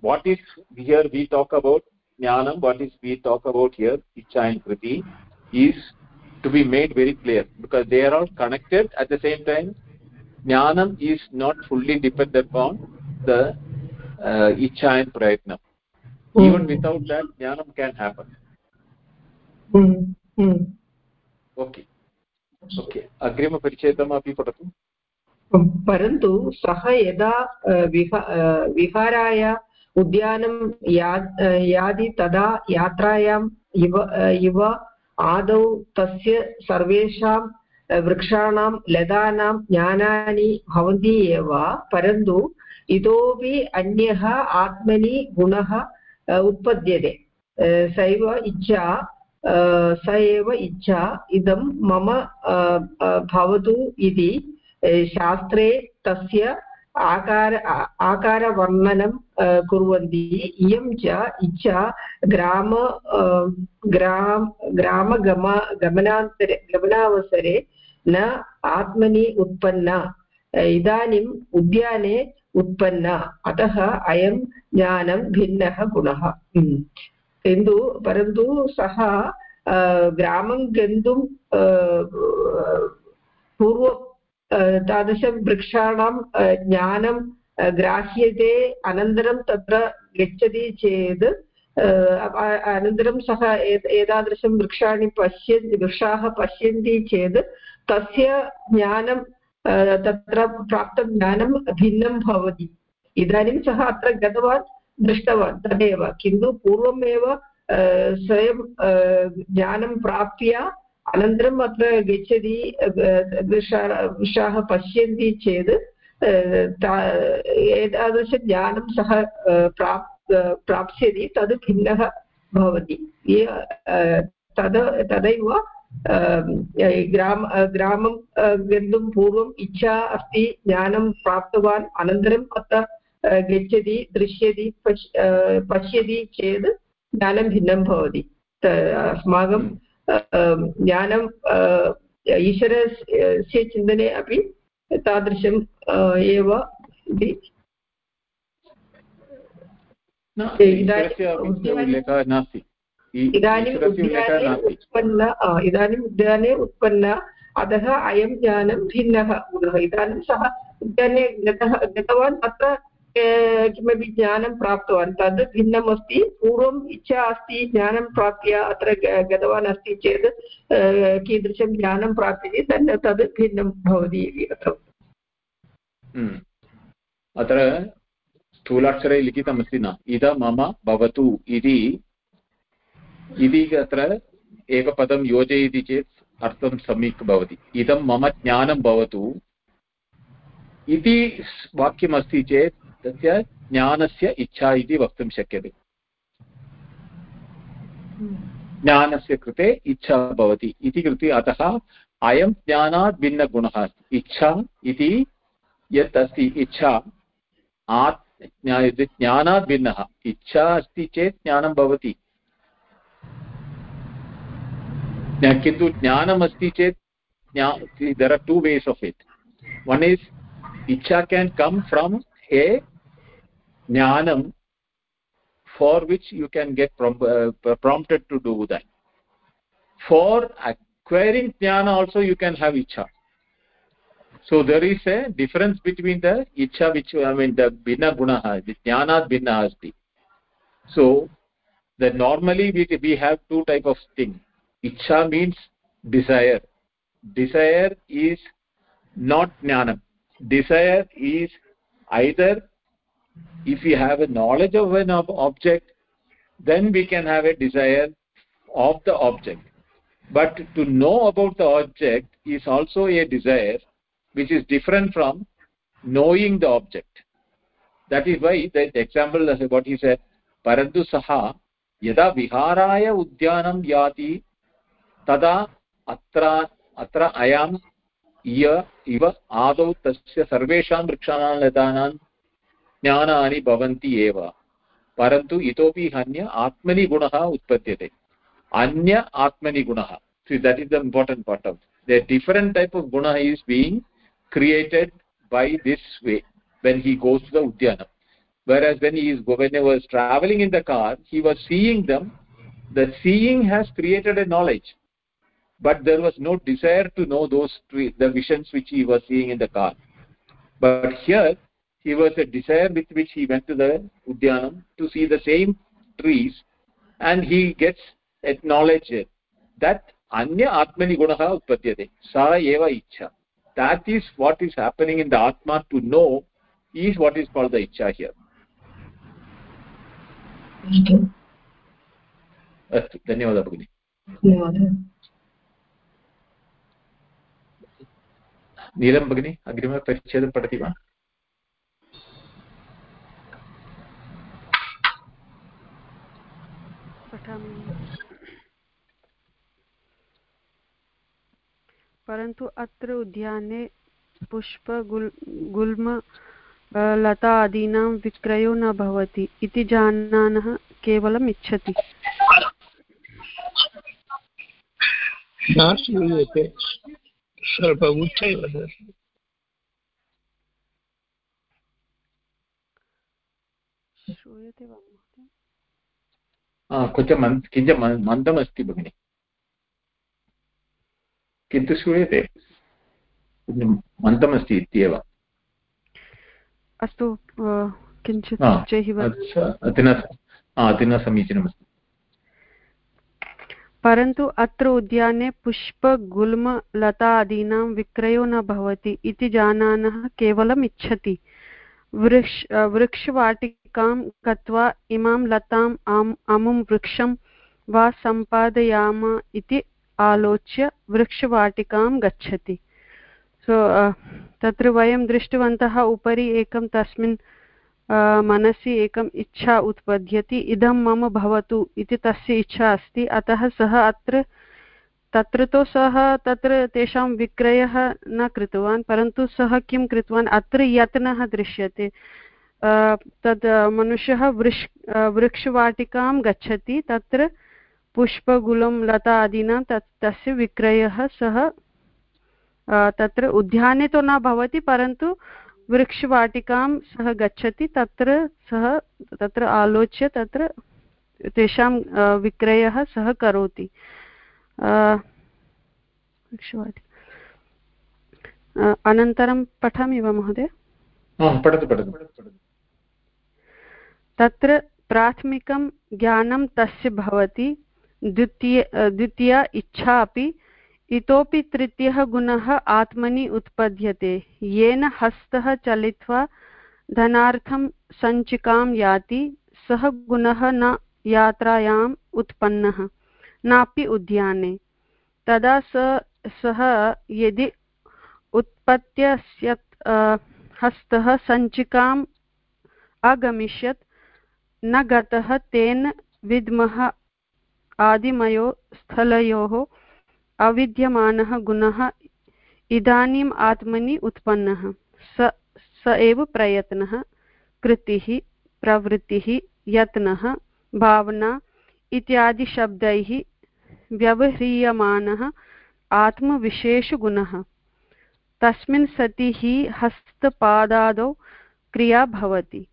what is here we talk about jnanam what is we talk about here icha and kriti is to be made very clear because they are all connected at the same time jnanam is not fully dependent upon the uh, icha and prayatna even without that jnanam can happen okay okay अग्रिमपरिच्छेदमपि पठतु परन्तु सः यदा विहा विहाराय उद्यानं या यादि तदा यात्रायाम् इव इव आदौ तस्य सर्वेषां वृक्षाणां, लतानां ज्ञानानि भवन्ति एव, परन्तु इतोपि अन्यः आत्मनि गुणः उत्पद्यते। सैव इच्छा स एव इच्छा, इदं मम भवतु इति शास्त्रे तस्य आकार आकारवर्णनं कुर्वन्ति। इयं च इच्छा, ग्राम ग्राम, ग्रामगम, गमनान्तरे, गमनावसरे न आत्मनि उत्पन्ना। इदानीम् उद्याने उत्पन्ना। अतः अयं ज्ञानं भिन्नः गुणः। किन्तु, परन्तु सः ग्रामं गन्तुं पूर्व तादृशवृक्षाणां ज्ञानं ग्राह्यते, अनन्तरं तत्र गच्छति चेत् अनन्तरं सः एतादृशं वृक्षाणि पश्यन्ति वृक्षाः पश्यन्ति चेत्, तस्य ज्ञानं तत्र प्राप्तं ज्ञानं भिन्नं भवति। इदानीं सः अत्र गतवान्, दृष्टवान् तदेव, किन्तु पूर्वमेव स्वयं ज्ञानं प्राप्य अनन्तरम् अत्र गच्छति वृषाः पश्यन्ति चेत् एतादृशज्ञानं सः प्राप् प्राप्स्यति, तद् भिन्नः भवति। तद, तदैव ग्राम ग्रामं गन्तुं पूर्वम् इच्छा अस्ति, ज्ञानं प्राप्तवान्, अनन्तरम् अत्र गच्छति, दृश्यति, पश् पश्यति चेत् ज्ञानं भिन्नं भवति। अस्माकं ज्ञानं ईश्वरस्य चिन्तने अपि तादृशम् एव इति इदानीम् उद्याने उत्पन्न इदानीम् उद्याने उत्पन्न अतः अयं ज्ञानं भिन्नः इदानीं सः उद्याने गतः गतवान् अत्र किमपि ज्ञानं प्राप्तवान्. तद् भिन्नम् अस्ति पूर्वम् इच्छा अस्ति ज्ञानं प्राप्य अत्र गतवान् अस्ति चेत् कीदृशं ज्ञानं प्राप्यते, तन्, तद् भिन्नं भवति इति अत्र अत्र स्थूलाक्षरे लिखितमस्ति न. इद मम भवतु इति. इति अत्र एकपदं योजयति चेत् अर्थं सम्यक् भवति. इदं मम ज्ञानं भवतु. इति वाक्यमस्ति चेत् तस्य ज्ञानस्य इच्छा इति वक्तुं शक्यते। ज्ञानस्य कृते इच्छा भवति। इति कृते अतः अयं ज्ञानात् भिन्नगुणः अस्ति। इच्छा इति यत् अस्ति इच्छा, आत् ज्ञानात् भिन्नः, इच्छा अस्ति चेत् ज्ञानं भवति। किन्तु ज्ञानमस्ति चेत् there are two ways of it one is इच्छा can come from a jnanam for which you can get prom uh, prompted to do that. For acquiring jnana also you can have icha so there is a difference between the icha which i mean the bina guna the jnanat bina asti. So that normally we, we have two type of thing. Icha means desire. Desire is not jnana desire is either if we have a knowledge of an object then we can have a desire of the object but to know about the object is also a desire which is different from knowing the object that is why the example what he said parantu saha यदा विहाराय उद्यानं याति तदा अत्र अत्र अयम् इय इव आदौ तस्य सर्वेषां वृक्षाणां लतानां ज्ञानानि भवन्ति एव। परन्तु इतोपि अन्य आत्मनि गुणः उत्पद्यते। अन्य आत्मनि गुणः that is the important part of the different type of गुणः is being created by this way when he goes to the उद्यानं whereas when he is going was travelling in the car he was seeing them the seeing has created a knowledge but there was no desire to know those the visions which he was seeing in the car. But here he was a desire with which he went to the udyanam to see the same trees and he gets acknowledge it that anya atmani gunah utpadyate sa eva ichha that is what is happening in the atma to know is what is called the ichha here अस्तु धन्यवादः भगिनि नीलं भगिनि अग्रिमपरिच्छेदं पठति वा पठामि परन्तु अत्र उद्याने पुष्पगुल् गुल्म लतादीनां विक्रयो न भवति इति जानानः केवलम् इच्छति। श्रूयते स्वल्प उच्चैव श्रूयते वा? महोदय किञ्चित् मन्दमस्ति भगिनि किन्तु श्रूयते मन्दमस्ति इत्येव अस्तु किञ्चित् समीचीनमस्ति परन्तु अत्र उद्याने पुष्पगुल्मलतादीनां विक्रयो न भवति इति जानानः केवलम् इच्छति। वृक्ष वृक्षवाटिकां गत्वा इमां लताम् आम् अमुं वृक्षं वा सम्पादयाम इति आलोच्य वृक्षवाटिकां गच्छति। सो so, तत्र वयं दृष्टवन्तः उपरि एकं तस्मिन् मनसि एकम् इच्छा उत्पद्यति इदं मम भवतु इति तस्य इच्छा अस्ति। अतः सः अत्र तत्र तु सः तत्र तेषां विक्रयः न कृतवान् परन्तु सः किं कृतवान्? अत्र यत्नः दृश्यते। तद् मनुष्यः वृक्ष वृक्षवाटिकां गच्छति, तत्र पुष्पगुलं लतादीनां तत्, तस्य विक्रयः सः तत्र उद्याने तु न भवति, परन्तु वृक्षवाटिकां सः गच्छति, तत्र सः तत्र आलोच्य तत्र तेषां विक्रयः सः करोति। अनन्तरं पठामि वा महोदय? तत्र प्राथमिकं ज्ञानं तस्य भवति, द्वितीय द्वितीया इच्छा अपि, इतोपि तृतीयः गुणः आत्मनि उत्पद्यते। येन हस्तः चलित्वा धनार्थं सञ्चिकां याति, सः गुणः न यात्रायाम् उत्पन्नः, नापि उद्याने। तदा स, सः यदि उत्पत्त्य हस्तः सञ्चिकाम् अगमिष्यत् न गतः तेन विद्मः आदिमयो स्थलयोः अविद्यमानः गुणः इदानीम् आत्मनि उत्पन्नः। स स एव प्रयत्नः, कृतिः, प्रवृत्तिः, यत्नः, भावना इत्यादिशब्दैः व्यवह्रियमाणः आत्मविशेषगुणः तस्मिन् सति हि हस्तपादादौ क्रिया भवति।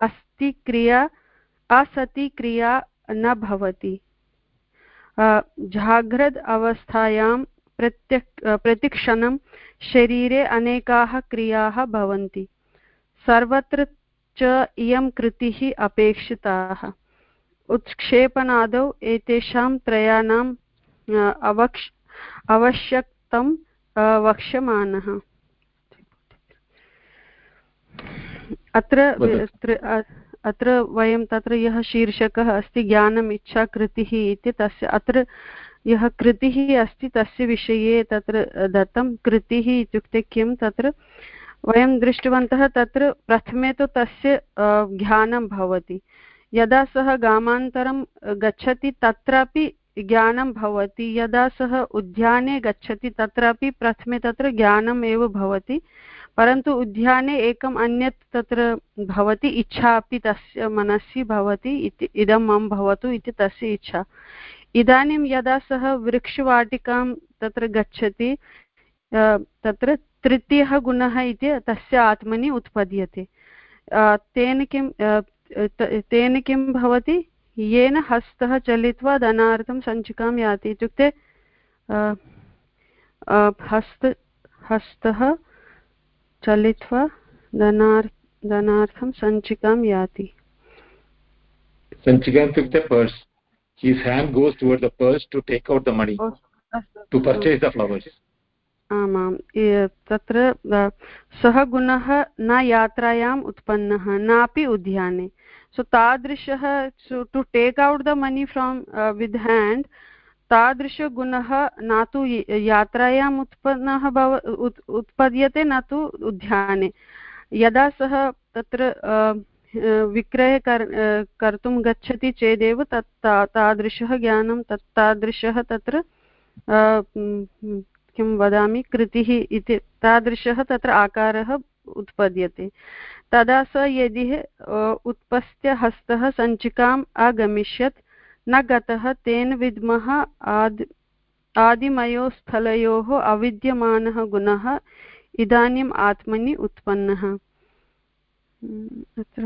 अस्ति क्रिया असति क्रिया न भवति। जाग्रद् अवस्थायां प्रत्यक् प्रतिक्षणं शरीरे अनेकाः क्रियाः भवन्ति। सर्वत्र च इयं कृतिः अपेक्षिताः। उत्क्षेपणादौ एतेषां त्रयाणाम् अवक्ष आवश्यकतं वक्ष्यमाणः अत्र अत्र वयं तत्र यः शीर्षकः अस्ति ज्ञानम् इच्छा कृतिः इति तस्य अत्र यः कृतिः अस्ति तस्य विषये तत्र दत्तं कृतिः इत्युक्ते किं तत्र वयं दृष्टवन्तः तत्र प्रथमे तु तस्य ज्ञानं भवति। यदा सः ग्रामान्तरं गच्छति तत्रापि ज्ञानं भवति। यदा सः उद्याने गच्छति, तत्रापि प्रथमे तत्र ज्ञानम् एव भवति, परन्तु उद्याने एकम् अन्यत् तत्र भवति, इच्छा अपि तस्य मनसि भवति इति, इदं मम भवतु इति तस्य इच्छा। इदानीं यदा सः वृक्षवाटिकां तत्र गच्छति तत्र तृतीयः गुणः इति तस्य आत्मनि उत्पद्यते। तेन किं तेन किं भवति? येन हस्तः चलित्वा धनार्थं सञ्चिकां याति। इत्युक्ते हस्त हस्तः चलित्वा धनार् धनार्थं सञ्चिकां याति। सञ्चिका इत्युक्ते purse his hand goes toward the purse to take out the money to purchase the flowers. आमां तत्र सः गुणः न यात्रायाम् उत्पन्नः नापि उद्याने। सो तादृशः to take out the money from with hand तादृशगुणः न तु यात्रायाम् उत्पन्नः भव उत्पद्यते न तु उद्याने यदा सः तत्र विक्रय कर्तुं गच्छति चेदेव तत् तादृशः ज्ञानं तत् तादृशः तत्र किं वदामि कृतिः इति तादृशः तत्र आकारः उत्पद्यते तदा स यदि उत्पस्य हस्तः सञ्चिकाम् आगमिष्यत्, न गतः तेन विद्मः आदि आदिमयो स्थलयोः अविद्यमानः गुणः इदानीम् आत्मनि उत्पन्नः। अत्र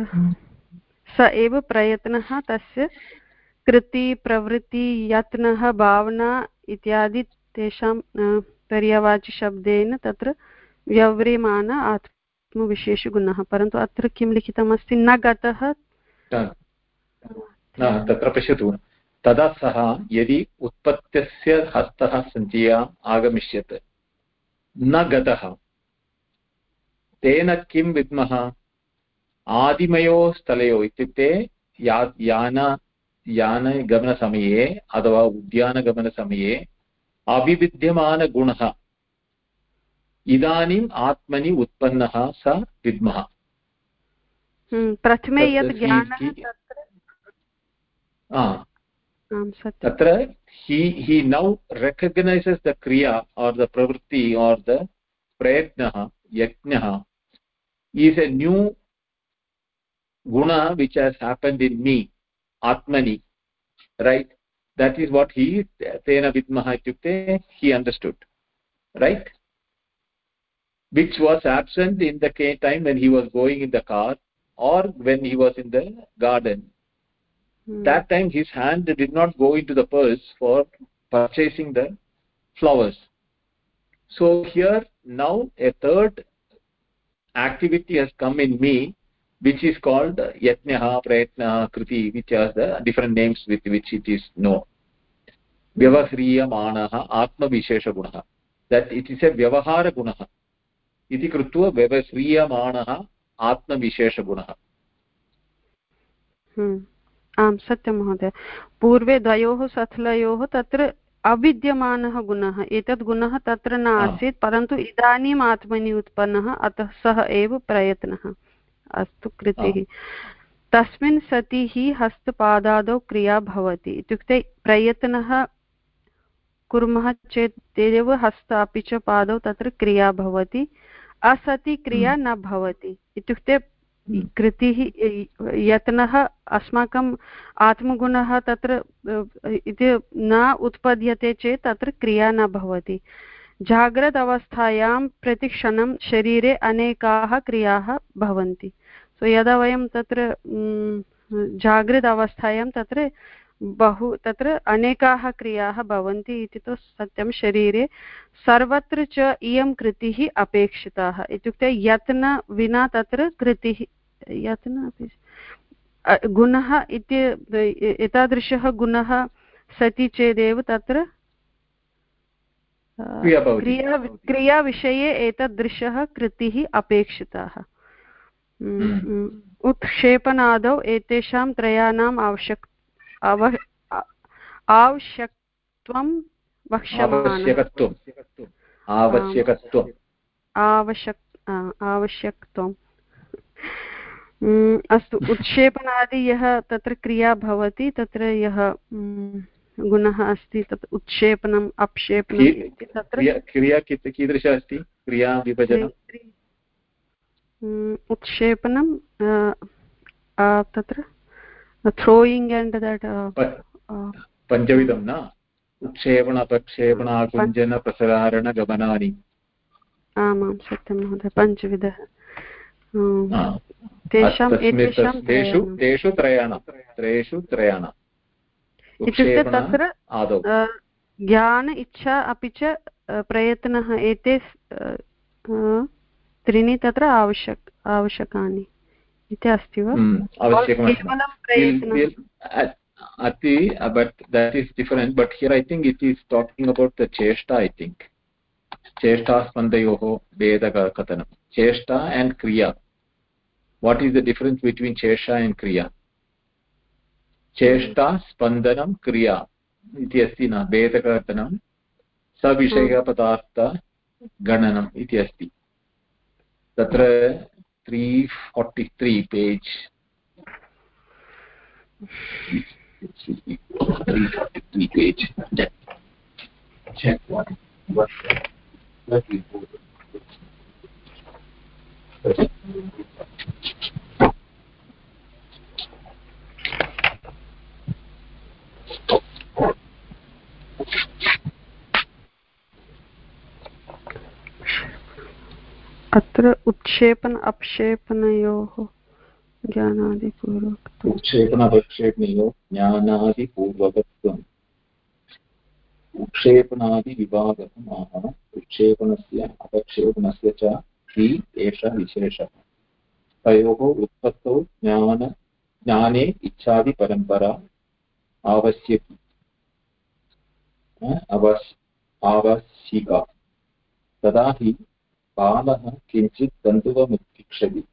स एव प्रयत्नः तस्य कृति, प्रवृत्ति, यत्नः, भावना इत्यादि तेषां पर्यावाचिशब्देन तत्र व्यव्रियमाण आत्मविशेषगुणः परन्तु अत्र किं लिखितमस्ति? न गतः। तत्र पश्यतु। तदा सः यदि उत्पत्त्यस्य हस्तः सञ्चया आगमिष्यत्। न गतः। तेन किं विद्मः? आदिमयो स्थलयो इत्युक्ते या, यान, यानगमनसमये अथवा उद्यानगमनसमये अविविद्यमानगुणः इदानीम् आत्मनि उत्पन्नः स विद्मः। प्रथमे यत् तत्र he he now recognises the क्रिया आर् द प्रवृत्ति आर् द प्रयत्नः यज्ञः ईस् ए न्यू गुण which has happened in me आत्मनि right that is what he तेन विद्मः इत्युक्ते he understood right which was absent in the time when he was going in the car or when he was in the garden. Hmm. That time his hand did not go into the purse for purchasing the flowers. So here now a third activity has come in me which is called yatnaha, prayatnaha, kriti which are the different names with which it is known. Vyavahriyamanah, atma vishesha gunaha. That it is a vyavahara gunaha. इति कृत्वा व्यवह्रियमाणः आत्मविशेषगुणः। आं सत्यं महोदय। पूर्वे द्वयोः सथलयोः तत्र अविद्यमानः गुणः एतद् गुणः तत्र न आसीत् परन्तु इदानीम् आत्मनि उत्पन्नः अतः सः एव प्रयत्नः। अस्तु कृतिः। तस्मिन् सति हि हस्तपादादौ क्रिया भवति। इत्युक्ते प्रयत्नः कुर्मः चेत् तदेव हस्त अपि च पादौ तत्र क्रिया भवति। असति क्रिया हम्म। न भवति इत्युक्ते हम्म। कृतिः यत्नः अस्माकम् आत्मगुणः तत्र इति न उत्पद्यते चेत् तत्र क्रिया न भवति जाग्रत् अवस्थायां प्रतिक्षणं शरीरे अनेकाः क्रियाः भवन्ति सो यदा वयं तत्र जागृत अवस्थायां तत्र बहु तत्र अनेकाः क्रियाः भवन्ति इति तु सत्यं शरीरे सर्वत्र च इयं कृतिः अपेक्षिताः। इत्युक्ते यत्न विना तत्र कृतिः यत्न अपि गुणः इति एतादृशः गुणः सति चेदेव तत्र क्रिया क्रियाविषये एतादृशः कृतिः अपेक्षिताः। उत्क्षेपणादौ एतेषां त्रयाणाम् आवश्यक अव आवश्यकत्वं आवश्यकत्वम् आवश्यकत्वम् आवश्यक आवश्यकत्वम् अस्तु। उत्क्षेपणादि यः तत्र क्रिया भवति तत्र यः गुणः अस्ति तत् उत्क्षेपणम् अपक्षेपणम् तत्र क्रिया कीदृश अस्ति? क्रिया विभजनम् उत्क्षेपणं तत्र throwing and that पञ्चविधं न उत्क्षेपण अपक्षेपण आकुञ्जन प्रसरारण गमनानि आमां सत्यं महोदय पञ्चविधः तेषां तेषु तेषु त्रयाणां त्रयेषु त्रयाणाम् इत्युक्ते तत्र ज्ञान इच्छा अपि च प्रयत्नः एते त्रीणि तत्र आवश्यक आवश्यकानि इति अस्ति वाफरेण्ट् बट् हियर् द चेष्टा ऐ थिङ्क् चेष्टास्पन्दयोः भेदकथनं चेष्टा एण्ड् क्रिया what is the difference between चेष्टा एण्ड् क्रिया चेष्टा स्पन्दनं क्रिया इति अस्ति न भेदकथनं सविषयपदार्थगणनम् इति अस्ति तत्र 343 page page check one. what Thank you. अत्र उत्क्षेपण अपक्षेपणयोः ज्ञानादिपूर्वकत्वम्। उत्क्षेपण अपक्षेपणयोः ज्ञानादिपूर्वकत्वम्। उत्क्षेपणादिविभागः आह उत्क्षेपणस्य अपक्षेपणस्य च हि एषः विशेषः। तयोः उत्पत्तौ ज्ञान, ज्ञाने इच्छादिपरम्परा आवश्यकी। आवश्यिका। तदा हि बालः किञ्चित् कन्दुकमुत्तिक्षति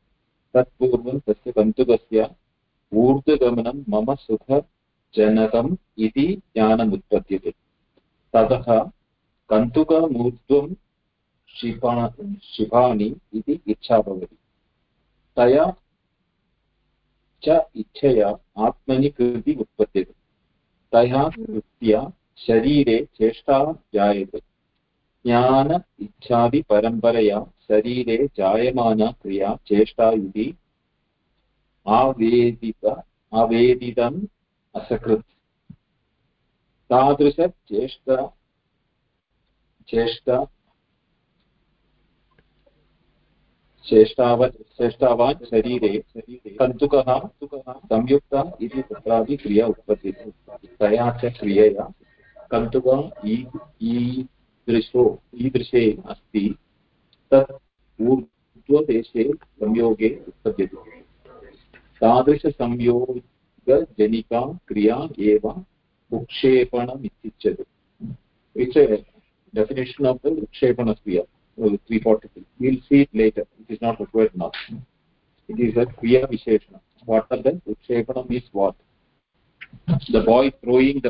तत्पूर्वं तस्य कन्दुकस्य ऊर्ध्वगमनं मम सुखजनकम् इति ज्ञानमुत्पद्यते। ततः कन्दुकमूर्ध्वं क्षिपा क्षिपाणि इति इच्छा भवति। तया च इच्छया आत्मनि कृति उत्पद्यते। तया कृत्या शरीरे चेष्टा जायते। ज्ञान इच्छादिपरम्परया शरीरे जायमाना क्रिया चेष्टा इति आवेदित आवेदितम् असकृत्। तादृशचेष्टा चेष्टा चेष्टाव चेष्टावान् शरीरे संयुक्ता इति तत्रापि क्रिया उत्पद्यते तया च क्रियया ईदृशो, ईदृशे अस्ति। तत् ऊर्ध्वदेशे संयोगे उत्पद्यते तादृशसंयोगजनिका क्रिया एव उक्षेपणमित्युच्यते its definition of the उक्षेपणक्रिया three forty three will see it later it is not required not it is a क्रियाविशेषण what are the उक्षेपणम् is what the by throwing the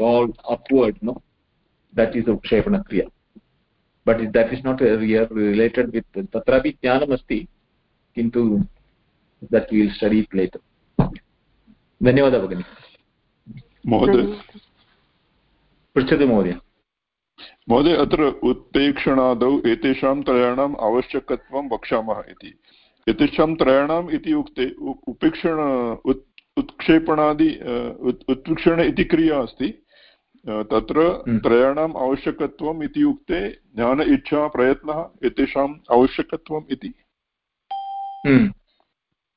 ball upward no that is ukshepana kriya. But that is not related with tatrapi jnanam asti kintu that we will study it later. धन्यवादः भगिनि महोदय पृच्छतु महोदय महोदय अत्र उत्प्रेक्षणादौ एतेषां त्रयाणाम् आवश्यकत्वं वक्ष्यामः इति एतेषां त्रयाणाम् इति उक्ते उपेक्षण उत् उत्क्षेपणादि उत्प्रेक्षण इति क्रिया अस्ति तत्र हम्म। त्रयाणाम् आवश्यकत्वम् इति उक्ते ज्ञान इच्छा प्रयत्नः एतेषाम् आवश्यकत्वम् इति। हम्म।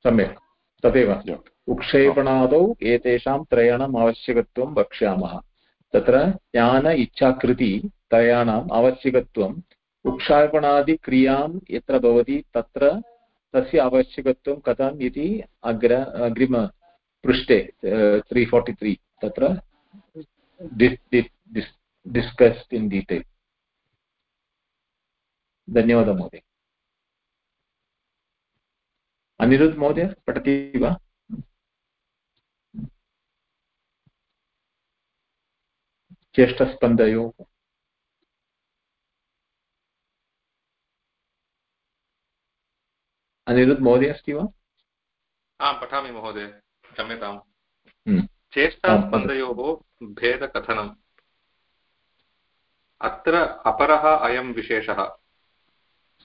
सम्यक्। तदेव उक्षेपणादौ एतेषां त्रयाणाम् आवश्यकत्वं वक्ष्यामः। तत्र ज्ञान इच्छाकृति त्रयाणाम् आवश्यकत्वम्। उक्षेपणादिक्रियाँ यत्र भवति तत्र तस्य आवश्यकत्वं कथम् इति अग्र अग्रिमपृष्ठे त्री फोर्टि त्री तत्र डिस्कस्ड् इन् डीटेल् धन्यवादः महोदय अनिरुद्ध महोदय पठति वा ज्येष्ठस्पन्दयोः अनिरुद्ध महोदय अस्ति वा आं पठामि महोदय क्षम्यताम्। चेष्टास्पन्दयोः भेदकथनम्। अत्र अपरः अयं विशेषः।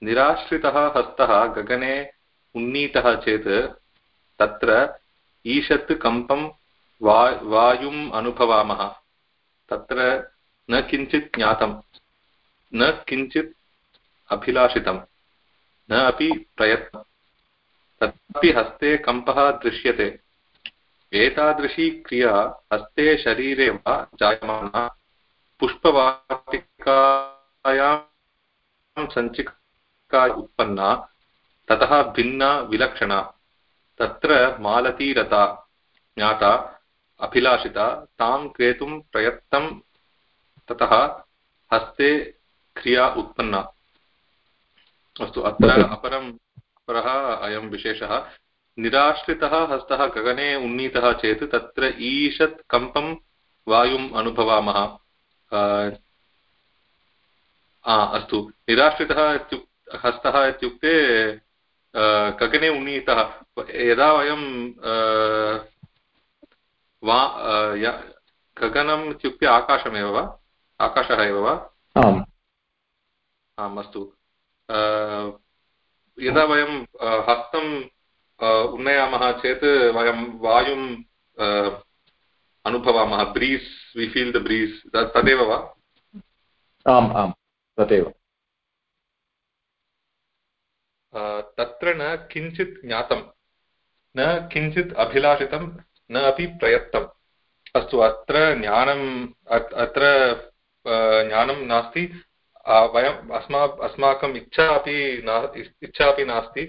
निराश्रितः हस्तः गगने उन्नीतः चेत् तत्र ईषत् कम्पं वा, वायुम् अनुभवामः। तत्र न किञ्चित् ज्ञातं, न किञ्चित् अभिलाषितं, न अपि प्रयत्नं। तत्रापि हस्ते कम्पः दृश्यते। एतादृशी क्रिया हस्ते शरीरे वा जायमाना पुष्पवाटिकायां सञ्चिका उत्पन्ना ततः भिन्ना विलक्षणा तत्र मालतीरता ज्ञाता अभिलाषिता तां क्रेतुं प्रयत्नं ततः हस्ते क्रिया उत्पन्ना। अस्तु अत्र अपरम् अपरः अयं विशेषः। निराश्रितः हस्तः गगने उन्नीतः चेत् तत्र ईषत् कम्पं वायुम् अनुभवामः। अस्तु। निराश्रितः इत्युक् हस्तः इत्युक्ते गगने उन्नीतः। यदा वयं वा गगनम् इत्युक्ते आकाशमेव वा? आकाशः एव वा? आम्। आम् अस्तु। यदा वयं हस्तम् उन्नयामः चेत् वयं वायुं अनुभवामः। ब्रीस् वि फील् द ब्रीस् तदेव वा? आम् आम्। तदेव। तत्र न किञ्चित् ज्ञातं न किञ्चित् अभिलाषितं न अपि प्रयत्तम् अस्तु अत्र ज्ञानम् अत्र ज्ञानं नास्ति। वयम् अस्मा अस्माकम् इच्छा अपि ना इच्छा अपि नास्ति।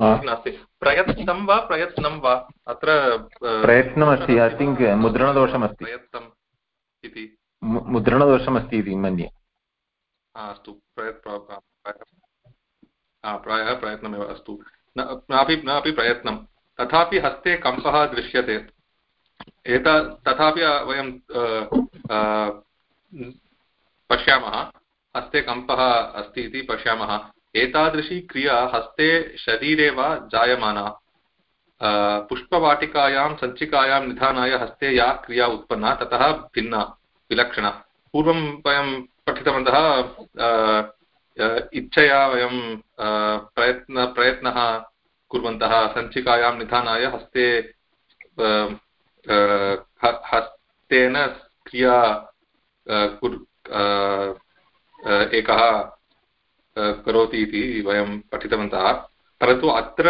नास्ति। प्रयत्नं वा प्रयत्नं वा? अत्र प्रयत्नमस्ति ऐ थिङ्क् मुद्रणदोषमस्ति। प्रयत्नम् इति। मुद्रणदोषमस्ति इति मन्ये। अस्तु प्रायः प्रयत्नमेव अस्तु। नापि नापि प्रयत्नं। तथापि हस्ते कम्पः दृश्यते। एत तथापि वयं पश्यामः। हस्ते कम्पः अस्ति इति पश्यामः। एतादृशी क्रिया हस्ते शरीरे वा जायमाना पुष्पवाटिकायां सञ्चिकायां निधानाय हस्ते या क्रिया उत्पन्ना, ततः भिन्ना, विलक्षणा। पूर्वं वयं पठितवन्तः इच्छया वयं प्रयत्न, प्रयत्नः कुर्वन्तः, सञ्चिकायां निधानाय हस्ते हस्तेन क्रिया एकः करोति इति वयं पठितवन्तः। परन्तु अत्र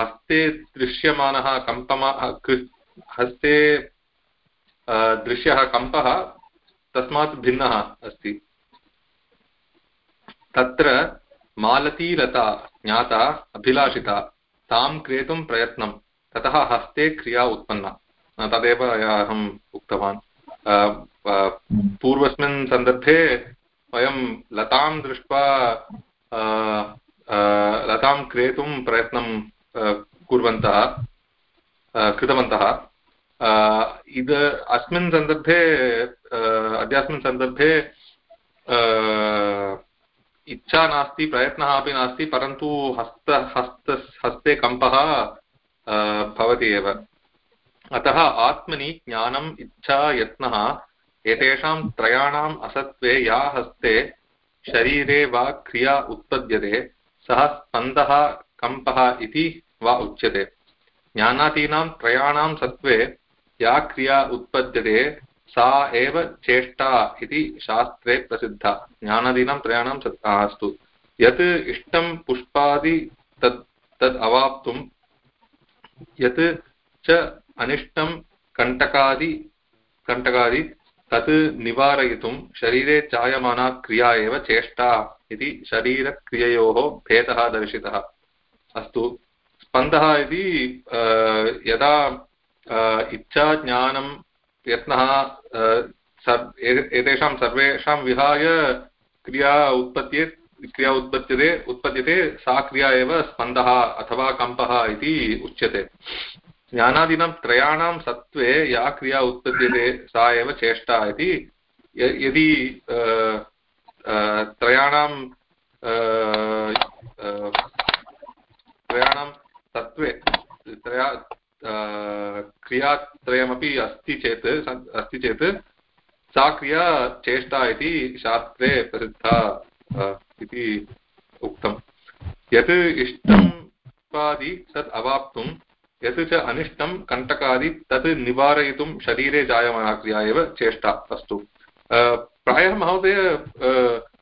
हस्ते दृश्यमानः कम्पमा हस्ते दृश्यः कम्पः तस्मात् भिन्नः अस्ति। तत्र मालतीलता ज्ञाता, अभिलाषिता, तां क्रेतुं प्रयत्नं, ततः हस्ते क्रिया उत्पन्ना। तदेव अहम् उक्तवान्। पूर्वस्मिन् सन्दर्भे वयं लतां दृष्ट्वा लतां क्रेतुं प्रयत्नं कुर्वन्तः कृतवन्तः। इद अस्मिन् सन्दर्भे अद्यास्मिन् सन्दर्भे इच्छा नास्ति, प्रयत्नः अपि नास्ति, परन्तु हस्त हस्त, हस्ते कम्पः भवति एव। अतः आत्मनि ज्ञानम्, इच्छा, यत्नः एतेषां त्रयाणाम् असत्त्वे या हस्ते शरीरे वा क्रिया उत्पद्यते, सः स्पन्दः कम्पः इति वा उच्यते। ज्ञानादीनां त्रयाणां सत्त्वे या क्रिया उत्पद्यते, सा एव चेष्टा इति शास्त्रे प्रसिद्धा। ज्ञानादीनां त्रयाणां सत् अस्तु। यत् इष्टं पुष्पादि तत् तद् अवाप्तुं, यत् च अनिष्टं कण्टकादि कण्टकादि तत् निवारयितुं शरीरे जायमाना क्रिया एव चेष्टा इति शरीरक्रिययोः भेदः दर्शितः। अस्तु, स्पन्दः इति यदा इच्छाज्ञानं यत्नः एतेषां सर्वेषां विहाय क्रिया उत्पत्ये क्रिया उत्पद्यते उत्पद्यते सा क्रिया एव स्पन्दः अथवा कम्पः इति उच्यते। ज्ञानादीनां त्रयाणां सत्त्वे या क्रिया उत्पद्यते, सा एव चेष्टा इति। यदि त्रयाणां त्रयाणां तत्त्वे त्रया क्रियात्रयमपि अस्ति चेत् अस्ति चेत्, सा क्रिया चेष्टा इति शास्त्रे प्रसिद्धा इति उक्तं यत् इष्टं पादि तत् अवाप्तुं यत् च अनिष्टं कण्टकादि तत् निवारयितुं शरीरे जायमाना क्रिया एव चेष्टा अस्तु प्रायः महोदय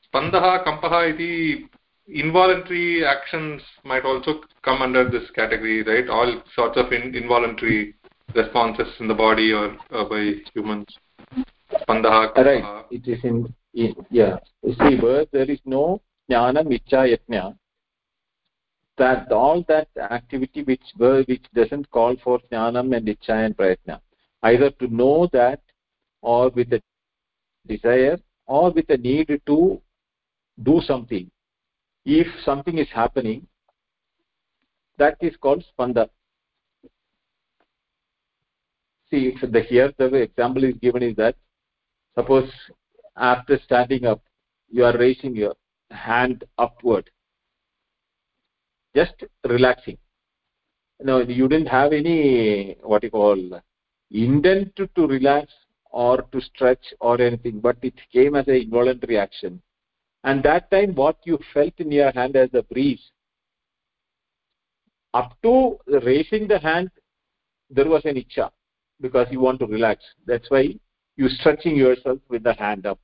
स्पन्दः कम्पः इति involuntary actions might also come under this category, right? All sorts of in, involuntary responses in the body or uh, by humans. Spandaha, right. It is in, in yeah. See, where there is no jnana micha yatna, that all that activity which which doesn't call for jnanam and icha and prayatna, either to know that or with a desire or with a need to do something. If something is happening that is called spanda see the here the example is given is that suppose after standing up you are raising your hand upward just relaxing. No you didn't have any what you call intent to, to relax or to stretch or anything but it came as a involuntary action and that time what you felt in your hand as a breeze up to raising the hand there was an itcha because you want to relax. That's why you stretching yourself with the hand up.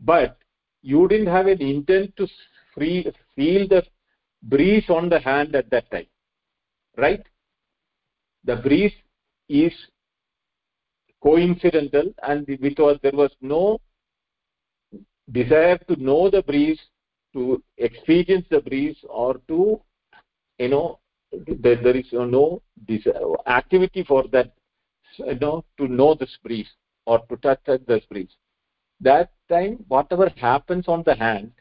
But you didn't have an intent to free, feel the breeze on the hand at that time right? The breeze is coincidental and because there was no desire to know the breeze to experience the breeze or to you know there, there is no activity for that you know to know this breeze or to touch this breeze. That time whatever happens on the hand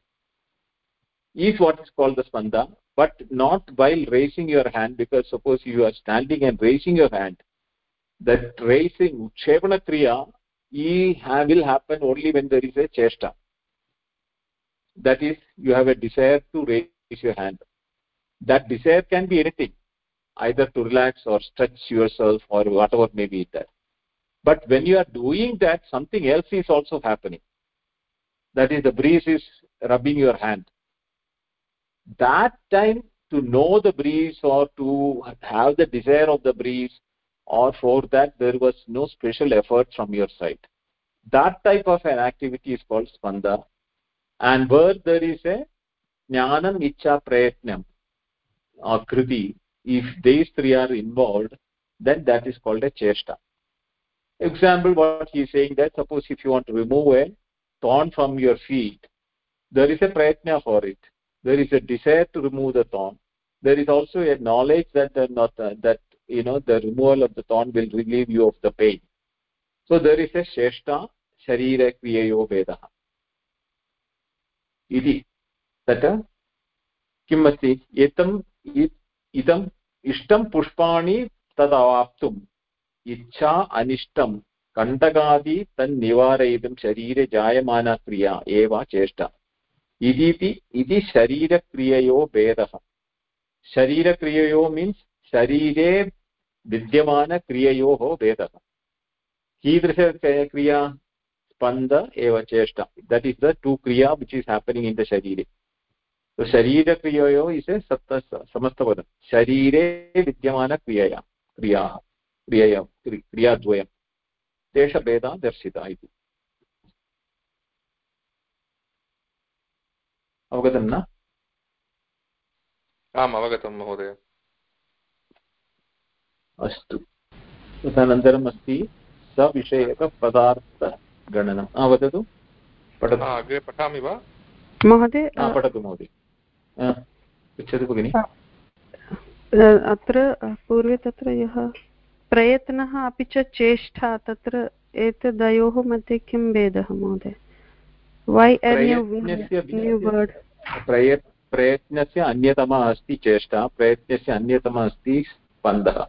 is what is called the spanda but not while raising your hand because suppose you are standing and raising your hand that raising uchevana kriya will happen only when there is a chesta that is you have a desire to raise your hand. That desire can be anything either to relax or stretch yourself or whatever may be that but when you are doing that something else is also happening. That is the breeze is rubbing your hand that time to know the breeze or to have the desire of the breeze or for that there was no special effort from your side. That type of an activity is called spanda and where there is a jnanam icha prayatnam or kriti if these three are involved then that is called a chesta example what he is saying that suppose if you want to remove a thorn from your feet there is a prayatna for it there is a desire to remove the thorn there is also a knowledge that the, not, uh, that you know the removal of the thorn will relieve you of the pain so there is a sheshta sharira kriyayo vedah इति तत् किम् अस्ति एतम् इदम् इष्टं पुष्पाणि तदवाप्तुम् इच्छा अनिष्टं कण्टकादि तन्निवारयितुं शरीरे जायमाना क्रिया एव चेष्टा इति इति शरीरक्रिययो भेदः शरीरक्रिययो मीन्स् शरीरे विद्यमानक्रिययोः भेदः कीदृशक्रिया spanda eva cheshta that is the two kriya which is happening in the sharire so is a sapta samastapad sharire vidyamana kriyaya kriyaः क्रियया क्रियाद्वयं देशभेदः दर्शितः इति अवगतं न? आम् अवगतं महोदय। अस्तु। तदनन्तरम् अस्ति सविषयकपदार्थगणनं वदतु। पठतु। अग्रे पठामि वा? महोदय पठतु महोदय। पृच्छतु भगिनि। अत्र पूर्वे तत्र यः प्रयत्नः अपि च चेष्टा तत्र एतदयोः मध्ये किं भेदः महोदय? प्रयत्नस्य अन्यतमा अस्ति चेष्टा प्रयत्नस्य अन्यतमा अस्ति स्पन्दः।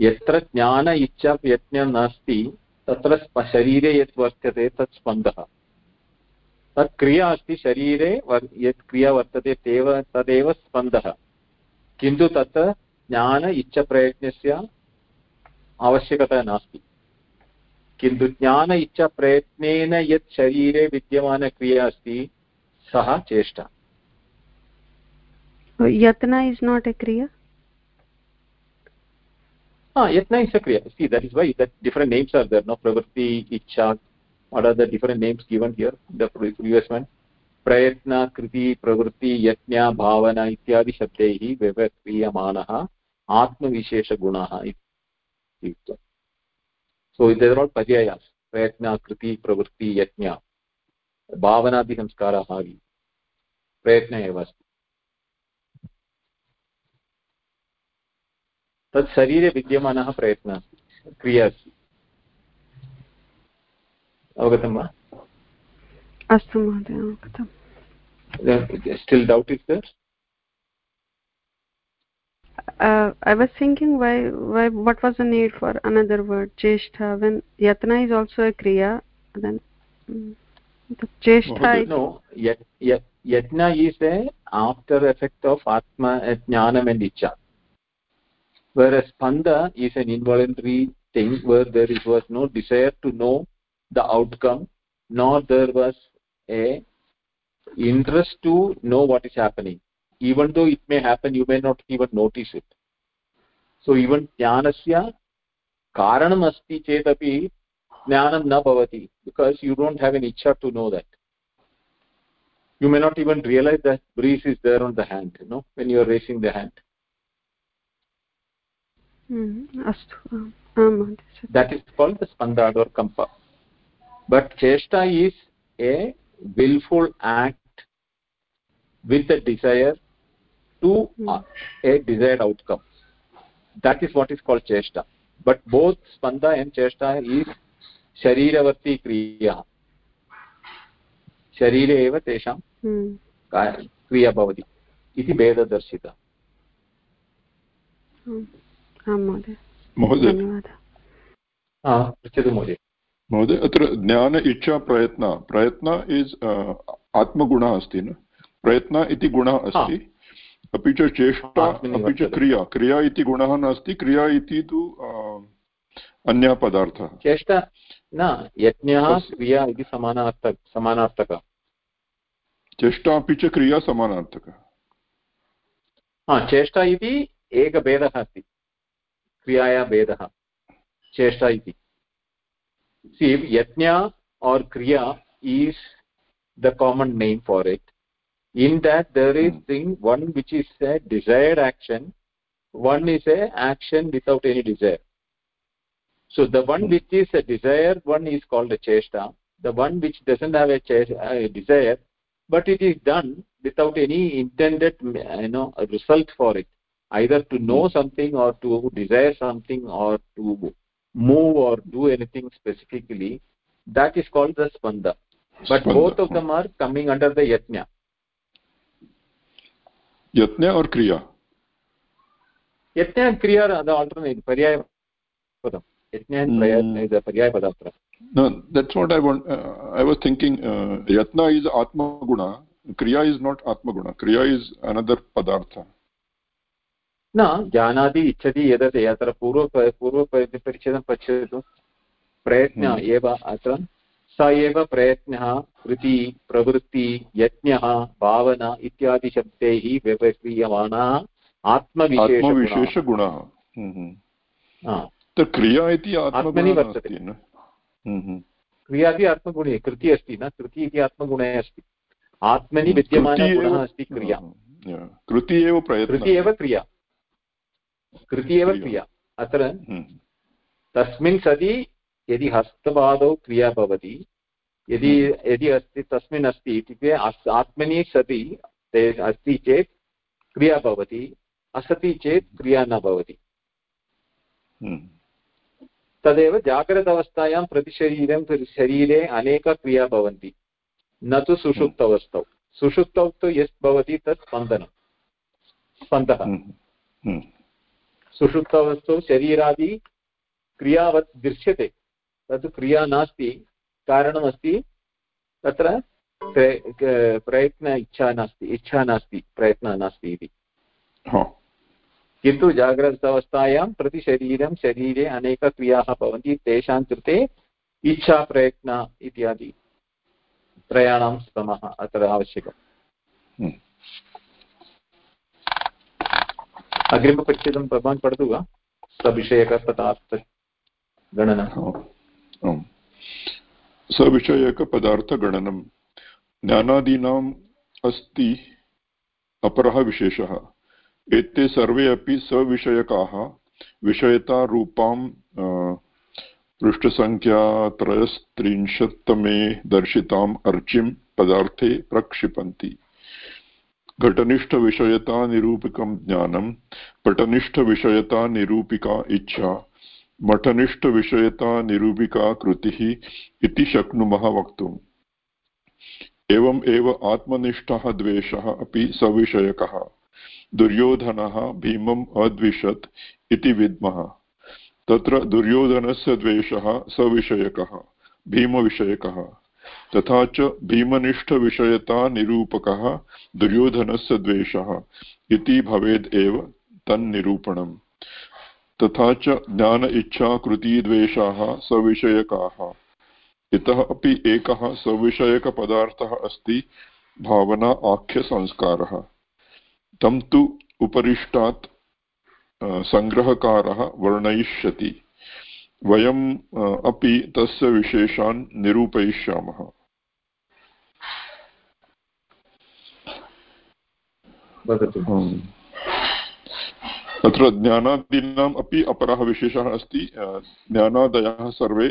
यत्र ज्ञान इच्छा यत्नं नास्ति तत्र शरीरे यत् वर्तते तत् स्पन्दः। तत् क्रिया अस्ति शरीरे यत् क्रिया वर्तते तेव तदेव स्पन्दः। किन्तु तत्र ज्ञान इच्छप्रयत्नस्य आवश्यकता नास्ति। किन्तु ज्ञान इच्छा प्रयत्नेन यत् शरीरे विद्यमान क्रिया अस्ति सः चेष्टा। यत्न इस् नाट् ए क्रिया? यत्न इस् अ क्रिया। See that names are there no प्रवृत्ति इच्छा what are the different names given here दिवस्मेन् प्रयत्न कृति प्रवृत्ति यत्न भावना इत्यादि शब्दैः व्यवह्रियमाणः आत्मविशेषगुणः इति उक्त्वा इत्युक्तम् सो देर् आल् पर्यायास् प्रयत्न कृति प्रवृत्ति यज्ञ भावनादिसंस्कारः प्रयत्न एव अस्ति तत् शरीरे विद्यमानः प्रयत्नः अस्ति क्रिया अस्ति अवगतं वा अस्तु महोदय still doubt is there Uh, I was thinking why why what was the need for another word? Cheshtha when yatna is also a kriya then um, the no yat, yat, yatna is a after effect of atma jnanam and icha whereas panda is an involuntary thing where there is, was no desire to know the outcome nor there was a interest to know what is happening even though it may happen you may not even notice it so even jnanasya karanam asti chetapi jnanam na bhavati because you don't have an ichha to know that you may not even realize that breeze is there on the hand you know when you are raising the hand अस्तु that is called the spandad or kampa but chesta is a willful act with a desire to uh, a desired outcome. That is what is called chesta but both spanda and chesta is शरीरवर्ती क्रिया शरीरे एव तेषां क्रिया भवति इति भेददर्शिता पृच्छतु महोदय महोदय अत्र ज्ञान इच्छा प्रयत्न प्रयत्न इस् आत्मगुणः अस्ति न प्रयत्न इति गुणः अस्ति अपि च चेष्टा अपि च क्रिया। क्रिया इति गुणः नास्ति क्रिया इति तु अन्यः पदार्थः। चेष्टा न यज्ञः क्रिया इति समानार्थक समानार्थकः। चेष्टा अपि च क्रिया समानार्थकः। हा चेष्टा इति एकभेदः अस्ति। क्रियाया भेदः। चेष्टा इति। See yajna or kriya is the common name for it. In that there is hmm. thing one which is a desired action one is a action without any desire. So the one hmm. which is a desired one is called a chesta the one which doesn't have a, a desire but it is done without any intended you know result for it. Either to know hmm. something or to desire something or to move or do anything specifically that is called the spanda. But spanda. both of them are coming under the yatna the alternate paryaya padam yatna and prayatna is a paryaya padam no that's what i want uh, i was thinking uh, yatna is atma guna kriya is not atma guna kriya is another padartha न जानाति इच्छति यदति अत्र पूर्व पूर्वपरिच्छेदं पश्यतु प्रयत्न एव अत्र स एव प्रयत्नः कृति प्रवृत्ति यज्ञः भावना इत्यादि शब्दैः व्यवह्रियमाणः आत्मविशेषगुणः। क्रिया इति आत्मनि वर्तते। क्रिया अपि आत्मगुणे कृति अस्ति न? कृति इति आत्मगुणे अस्ति। आत्मनि विद्यमानगुणः अस्ति क्रिया। कृति एव कृति एव क्रिया। कृति एव क्रिया। अत्र हम्म, तस्मिन् सति यदि हस्तपादौ क्रिया भवति यदि यदि अस्ति तस्मिन् अस्ति इत्युक्ते आत्मनि सति ते अस्ति चेत् क्रिया भवति असति चेत् क्रिया न भवति। हम्म, तदेव जाग्रत अवस्थायां प्रतिशरीरं शरीरे अनेकक्रिया भवन्ति। न तु सुषुप्त अवस्थौ सुषुप्तौ तु यत् भवति तत् स्पन्दनं। स्पन्दः। हम्म, हम्म, शरीरादि क्रियावत् दृश्यते। तत् क्रिया नास्ति कारणमस्ति तत्र प्रयत्न इच्छा नास्ति इच्छा नास्ति प्रयत्नः नास्ति इति। किन्तु जाग्रतावस्थायां प्रतिशरीरं शरीरे अनेकक्रियाः भवन्ति तेषां कृते इच्छा प्रयत्न इत्यादि त्रयाणां स्तमः अत्र आवश्यकम्। हम्म। अग्रिमपरिच्छेदं भवान् पठतु वा? सविषयकपदार्थगणना सविषयकपदार्थगणनं ज्ञानादीनाम् अस्ति अपरः विशेषः। एते सर्वे अपि सविषयकाः। विषयतारूपां अ, पृष्ठसङ्ख्या त्रयस्त्रिंशत्तमे दर्शिताम् अर्चिं पदार्थे प्रक्षिपन्ति। घटनिष्ठविषयतानिरूपकं ज्ञानं पटनिष्ठविषयतानिरूपिका इच्छा। मठनिष्ठविषयतानिरूपिका कृतिः इति शक्नुमः वक्तुम्। एवम् एव आत्मनिष्ठः द्वेषः अपि सविषयकः। दुर्योधनः भीमम् अद्विषत् इति विद्मः। तत्र दुर्योधनस्य द्वेषः सविषयकः, भीमविषयकः। तथा च भीमनिष्ठविषयतानिरूपकः दुर्योधनस्य द्वेषः इति भवेद् एव तन्निरूपणम्। तथा च ज्ञान इच्छाकृतिद्वेषाः सविषयकाः। इतः अपि एकः सविषयकपदार्थः अस्ति भावना आख्यसंस्कारः तं तु उपरिष्टात् सङ्ग्रहकारः वर्णयिष्यति। वयम् अपि तस्य विशेषान् निरूपयिष्यामः। वदतु। अत्र ज्ञानादीनाम् अपि अपरः विशेषः अस्ति ज्ञानादयः सर्वे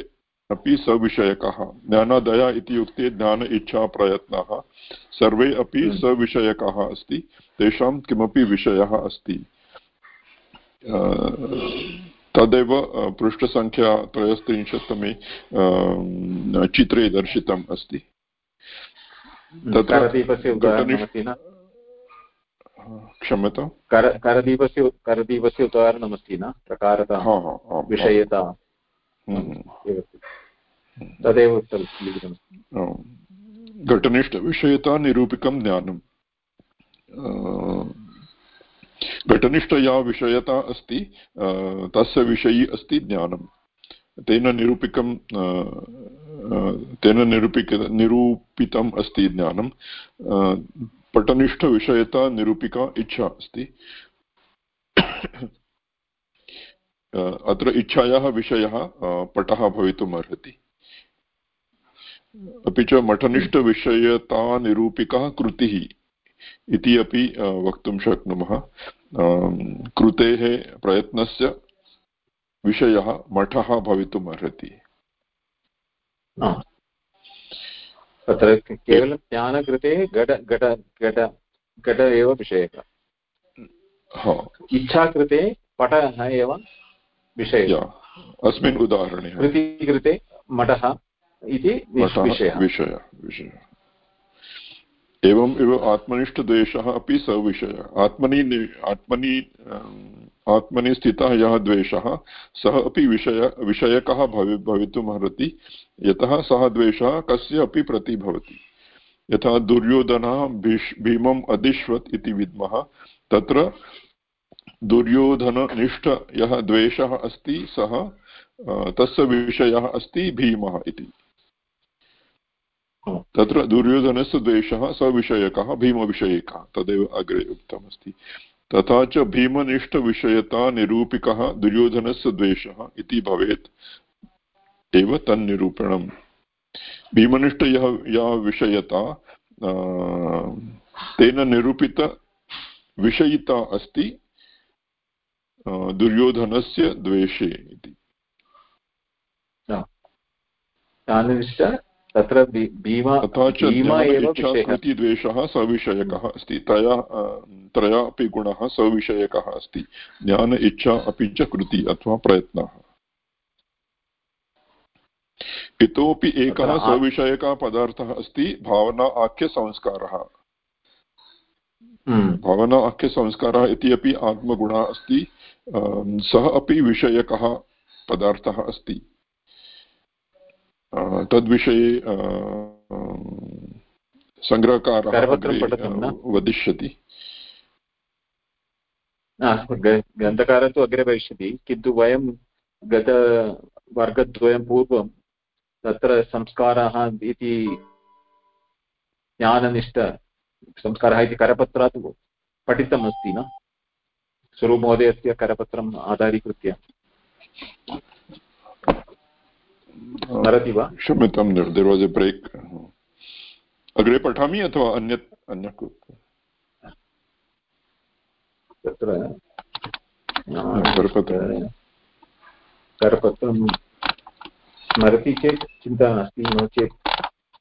अपि सविषयकः। ज्ञानादय इत्युक्ते ज्ञान इच्छा प्रयत्नः सर्वे अपि हम्म। सविषयकाः अस्ति तेषां किमपि विषयः अस्ति। तदेव पृष्ठसङ्ख्या त्रयस्त्रिंशत्तमे चित्रे दर्शितम् अस्ति। तत्र न कर करदीपस्य करदीपस्य उदाहरणमस्ति न? प्रकारता विषयता। हम्म। तदेव आम्। घटनिष्ठविषयतानिरूपिकं ज्ञानम्। घटनिष्ठया विषयता अस्ति तस्य विषयी अस्ति ज्ञानं तेन निरूपिकं तेन निरूपिक निरूपितम् अस्ति ज्ञानं पटनिष्ठविषयता निरूपिका इच्छा अस्ति। अत्र इच्छायाः विषयः पटः भवितुम् अर्हति। अपि च मठनिष्ठविषयतानिरूपिका कृतिः इति अपि वक्तुं शक्नुमः। कृतेः प्रयत्नस्य विषयः मठः भवितुम् अर्हति। तत्र केवलं ज्ञानकृते घट घट घट घट एव विषयः। हा। इच्छाकृते पटः एव विषयः। अस्मिन् उदाहरणे। कृतिकृते मठः इति विषय विषय। एवम् एव आत्मनिष्ठद्वेषः अपि सविषयः आत्मनि आत्मनि आत्मनि स्थितः यः द्वेषः, सः अपि विषय, विषयकः भवि भवितुम् अर्हति यतः सः द्वेषः कस्य अपि प्रति भवति। यथा दुर्योधनः भीष्, भीमम् अदिश्वत् इति विद्मः, तत्र दुर्योधननिष्ठ यः द्वेषः अस्ति, सः तस्य विषयः अस्ति भीमः इति। तत्र दुर्योधनस्य द्वेषः सविषयकः, भीमविषयकः, तदेव अग्रे उक्तमस्ति। तथा च भीमनिष्ठविषयता निरूपिकः दुर्योधनस्य द्वेषः इति भवेत्, एव तन्निरूपणम्। भीमनिष्ठ यः, या विषयता तेन निरूपित विषयिता अस्ति दुर्योधनस्य द्वेषे इति। तत्र भीमा भीमा एव विषयः। सविषयकः अस्ति। तया त्रया अपि गुणः सविषयकः अस्ति। ज्ञान इच्छा अपि च कृति अथवा प्रयत्नः। इतोपि एकः सविषयकः पदार्थः अस्ति भावना आख्यसंस्कारः हम्म। भावना आख्यसंस्कारः इति अपि आत्मगुणः अस्ति। सः अपि विषयकः पदार्थः अस्ति। तद्विषये सङ्ग्रहकारः वदिष्यति ग्रन्थकारः तु अग्रे भविष्यति किन्तु वयं गतवर्गद्वयं पूर्वं तत्र संस्काराः इति ज्ञाननिष्ठ संस्कारः इति करपत्रात् पठितम् अस्ति न स्वरूपमहोदयस्य करपत्रम् आधारीकृत्य स्मरति वा? क्षम्यतां देर् वास् ए ब्रेक्। अग्रे पठामि अथवा अन्यत् अन्यत् तत्र करपत्रं स्मरति चेत् चिन्ता नास्ति नो चेत्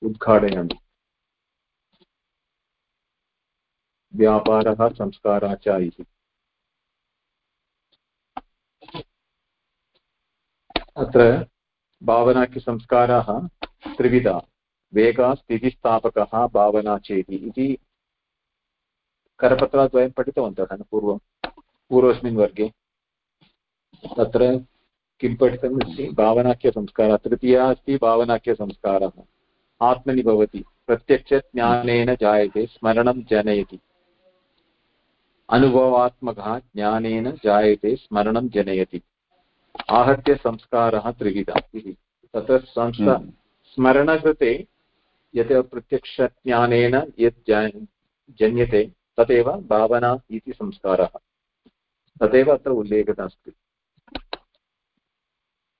उद्घाटयामि। व्यापारः संस्कारः च इति। अत्र भावनाख्यसंस्काराः त्रिविधा। वेगः स्थितिस्थापकः भावना चेति इति करपत्रात् वयं पठितवन्तः पूर्वं? पूर्वस्मिन् वर्गे। तत्र किं पठितम् अस्ति? भावनाख्यसंस्कारः तृतीयः अस्ति भावनाख्यसंस्कारः आत्मनि भवति। प्रत्यक्षज्ञानेन जायते, स्मरणं जनयति। अनुभवात्मकः ज्ञानेन जायते, स्मरणं जनयति। आहत्य संस्कारः त्रिविधः। इति तत्र संस्कार हम्म। स्मरणकृते यत् प्रत्यक्षज्ञानेन यत् जन्यते तदेव भावना इति संस्कारः। तदेव अत्र उल्लेखितः अस्ति।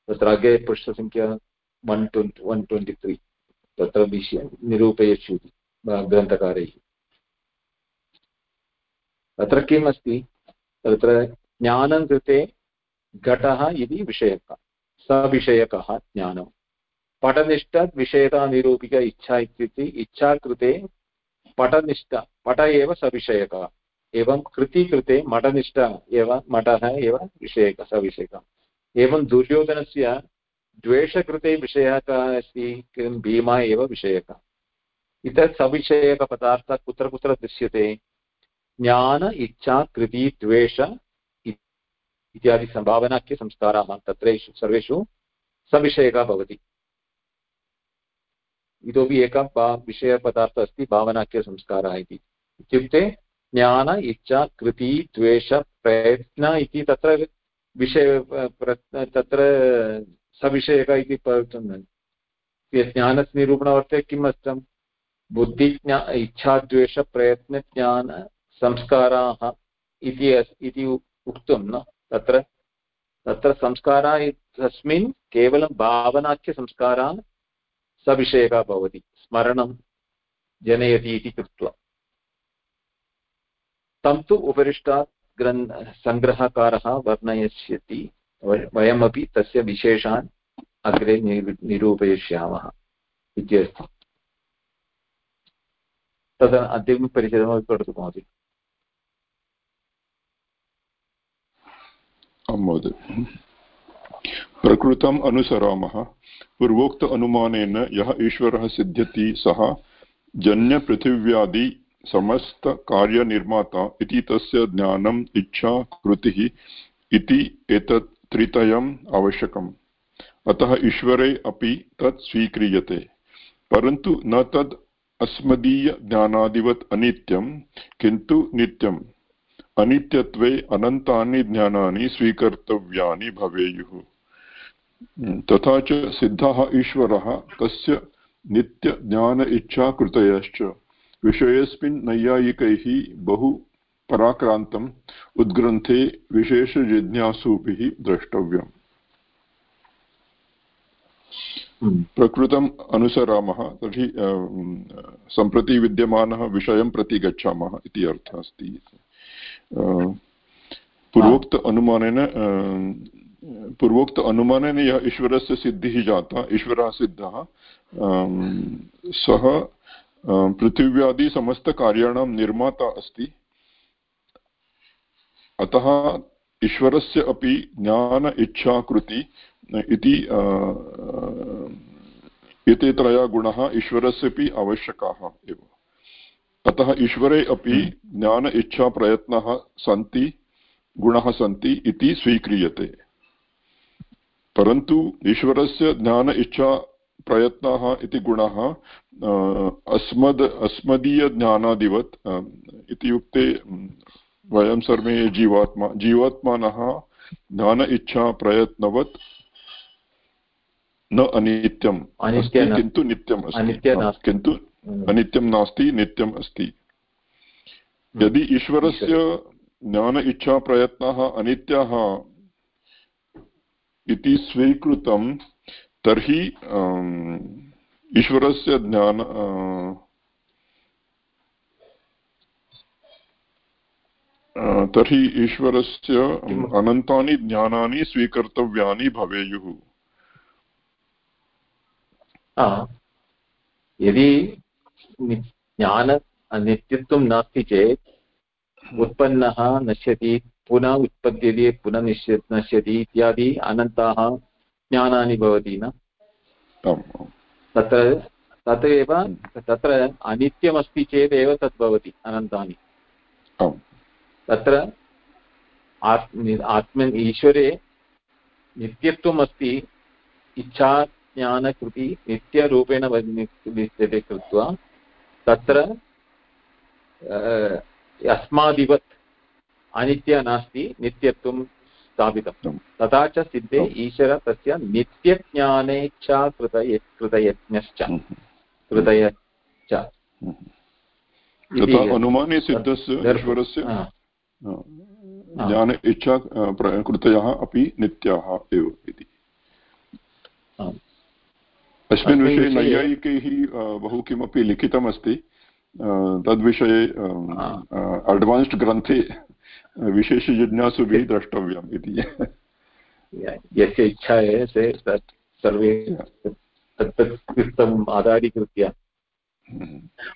तत्र अग्रे पृष्ठसङ्ख्या one twenty one twenty three तत्र विषय निरूपयिष्यति ग्रन्थकारैः। तत्र किम् अस्ति? तत्र ज्ञानं कृते घटः इति विषयकः, सविषयकः ज्ञानं पटनिष्ठविषयतानिरूपिक इच्छा इत्युक्ते इच्छा कृते पटनिष्ठ पट एव सविषयकः, एवं कृते मठनिष्ठ एव मठः एव विषयकः, सविषयकः। एवं दुर्योधनस्य द्वेषकृते विषयः कः अस्ति, किं भीमा एव विषयकः। इतः सविषयकपदार्थः कुत्र कुत्र दृश्यते? ज्ञान, इच्छा, कृति, द्वेष इत्यादि भावनाख्यसंस्काराः तत्र सर्वेषु सविषयकः भवति। इतोपि एकः विषयपदार्थः अस्ति भावनाख्यसंस्कारः इति। इत्युक्ते ज्ञान, इच्छा, कृति, द्वेष, प्रयत्न इति तत्र विषय तत्र सविषयक इति ज्ञानस्य निरूपणं वर्तते किम् अस्तं? बुद्धिज्ञा इच्छाद्वेषप्रयत्नज्ञान संस्काराः इति उक्तं न। तत्र तत्र संस्काराः तस्मिन् केवलं भावनाख्यसंस्कारान् सविषयकः भवति, स्मरणं जनयति इति कृत्वा। तं तु उपरिष्टात् ग्रन्, सङ्ग्रहकारः वर्णयिष्यति वयमपि तस्य विशेषान् अग्रे निरूपयिष्यामः इत्यस्ति। तदा अन्तिमपरिचयमपि पठतु महोदय। आं महोदय प्रकृतम् अनुसरामः। पूर्वोक्त अनुमानेन यः ईश्वरः सिद्ध्यति सः जन्यपृथिव्यादि समस्तकार्यनिर्माता इति तस्य ज्ञानम्, इच्छा, कृतिः इति एतत् त्रितयम् आवश्यकम्। अतः ईश्वरे अपि तत् स्वीक्रियते। परन्तु न तद् अस्मदीयज्ञानादिवत् अनित्यं किन्तु नित्यम्। अनित्यत्वे अनन्तानि ज्ञानानि स्वीकर्तव्यानि भवेयुः। तथा च सिद्धः ईश्वरः तस्य नित्यज्ञान इच्छाकृतयश्च विषयेऽस्मिन् नैयायिकैः बहु पराक्रान्तम् उद्ग्रन्थे विशेषजिज्ञासुभिः द्रष्टव्यम्। हम्म। प्रकृतम् अनुसरामः तर्हि सम्प्रति विद्यमानः विषयं प्रति गच्छामः इति अर्थः अस्ति। पूर्वोक्त अनुमानेन पूर्वोक्त अनुमानेन यः ईश्वरस्य सिद्धिः जाता ईश्वरः सिद्धः सः पृथिव्यादिसमस्तकार्याणां निर्माता अस्ति। अतः ईश्वरस्य अपि ज्ञान इच्छा कृति इति एते त्रयः गुणः ईश्वरस्यपि आवश्यकाः एव। अतः ईश्वरे अपि ज्ञान इच्छा प्रयत्नः सन्ति गुणः सन्ति इति स्वीक्रियते। परन्तु ईश्वरस्य ज्ञान इच्छा प्रयत्नः इति गुणः अस्मद् अस्मदीयज्ञानादिवत् इत्युक्ते वयं सर्वे जीवात्मा जीवात्मानः ज्ञान इच्छा प्रयत्नवत् न अनित्यम् अस्ति किन्तु नित्यम् अस्ति। किन्तु अनित्यं नास्ति नित्यम् अस्ति। यदि ईश्वरस्य ज्ञान इच्छा प्रयत्नः अनित्याः इति स्वीकृतं तर्हि ईश्वरस्य ज्ञान तर्हि ईश्वरस्य अनन्तानि ज्ञानानि स्वीकर्तव्यानि भवेयुः। यदि ज्ञान नित्यत्वं नास्ति चेत् उत्पन्नः नश्यति पुनः उत्पद्यते पुनः निश्य नश्यति इत्यादि अनन्ताः ज्ञानानि भवति न? तत्र तत् एव तत्र अनित्यमस्ति चेदेव भवति अनन्तानि। तत्र आत्म ईश्वरे नित्यत्वम् अस्ति इच्छा ज्ञानकृति नित्यरूपेण विद्यते कृत्वा तत्र अस्मादिवत् अनित्य नास्ति नित्यत्वं स्थापितं तथा च सिद्धे ईश्वर तस्य नित्यज्ञानेच्छा कृत कृतयज्ञश्च। कृतयश्च अनुमाने सिद्धस्य ईश्वरस्य ज्ञान इच्छा कृतयः अपि नित्याः एव इति। अस्मिन् विषये नैयायिकैः बहु किमपि लिखितमस्ति। तद्विषये अड्वान्स्ड् ग्रन्थे विशेषजिज्ञासुभिः द्रष्टव्यम् इति। यस्य इच्छा से तत् सर्वे तत्तत् कृतम् आधारीकृत्य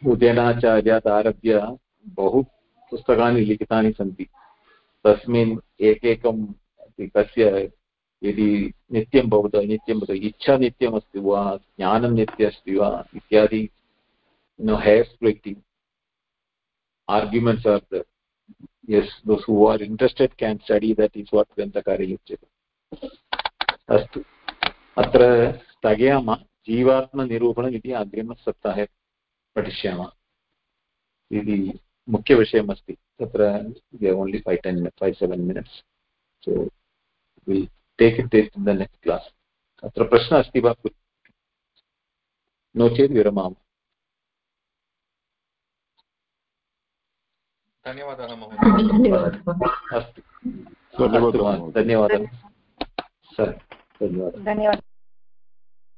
उदयनाचार्यात् आरभ्य बहु पुस्तकानि लिखितानि सन्ति। तस्मिन् एकैकं कस्य यदि नित्यं भवतु अनित्यं भवतु इच्छा नित्यमस्ति वा ज्ञानं नित्य अस्ति वा, इत्यादि no here splitting arguments are there. Yes, those who are interested can study, that is what ग्रन्थकारे उच्यते अस्तु अत्र स्थगयामः जीवात्मनिरूपणम् इति अग्रिमसप्ताहे पठिष्यामः इति मुख्यविषयमस्ति तत्र only five ten five seven minutes so will take it in the next class. अत्र प्रश्नः अस्ति वा नो चेत् विरमामः। धन्यवादः महोदय। अस्तु। धन्यवादः। धन्यवादः। धन्यवादः।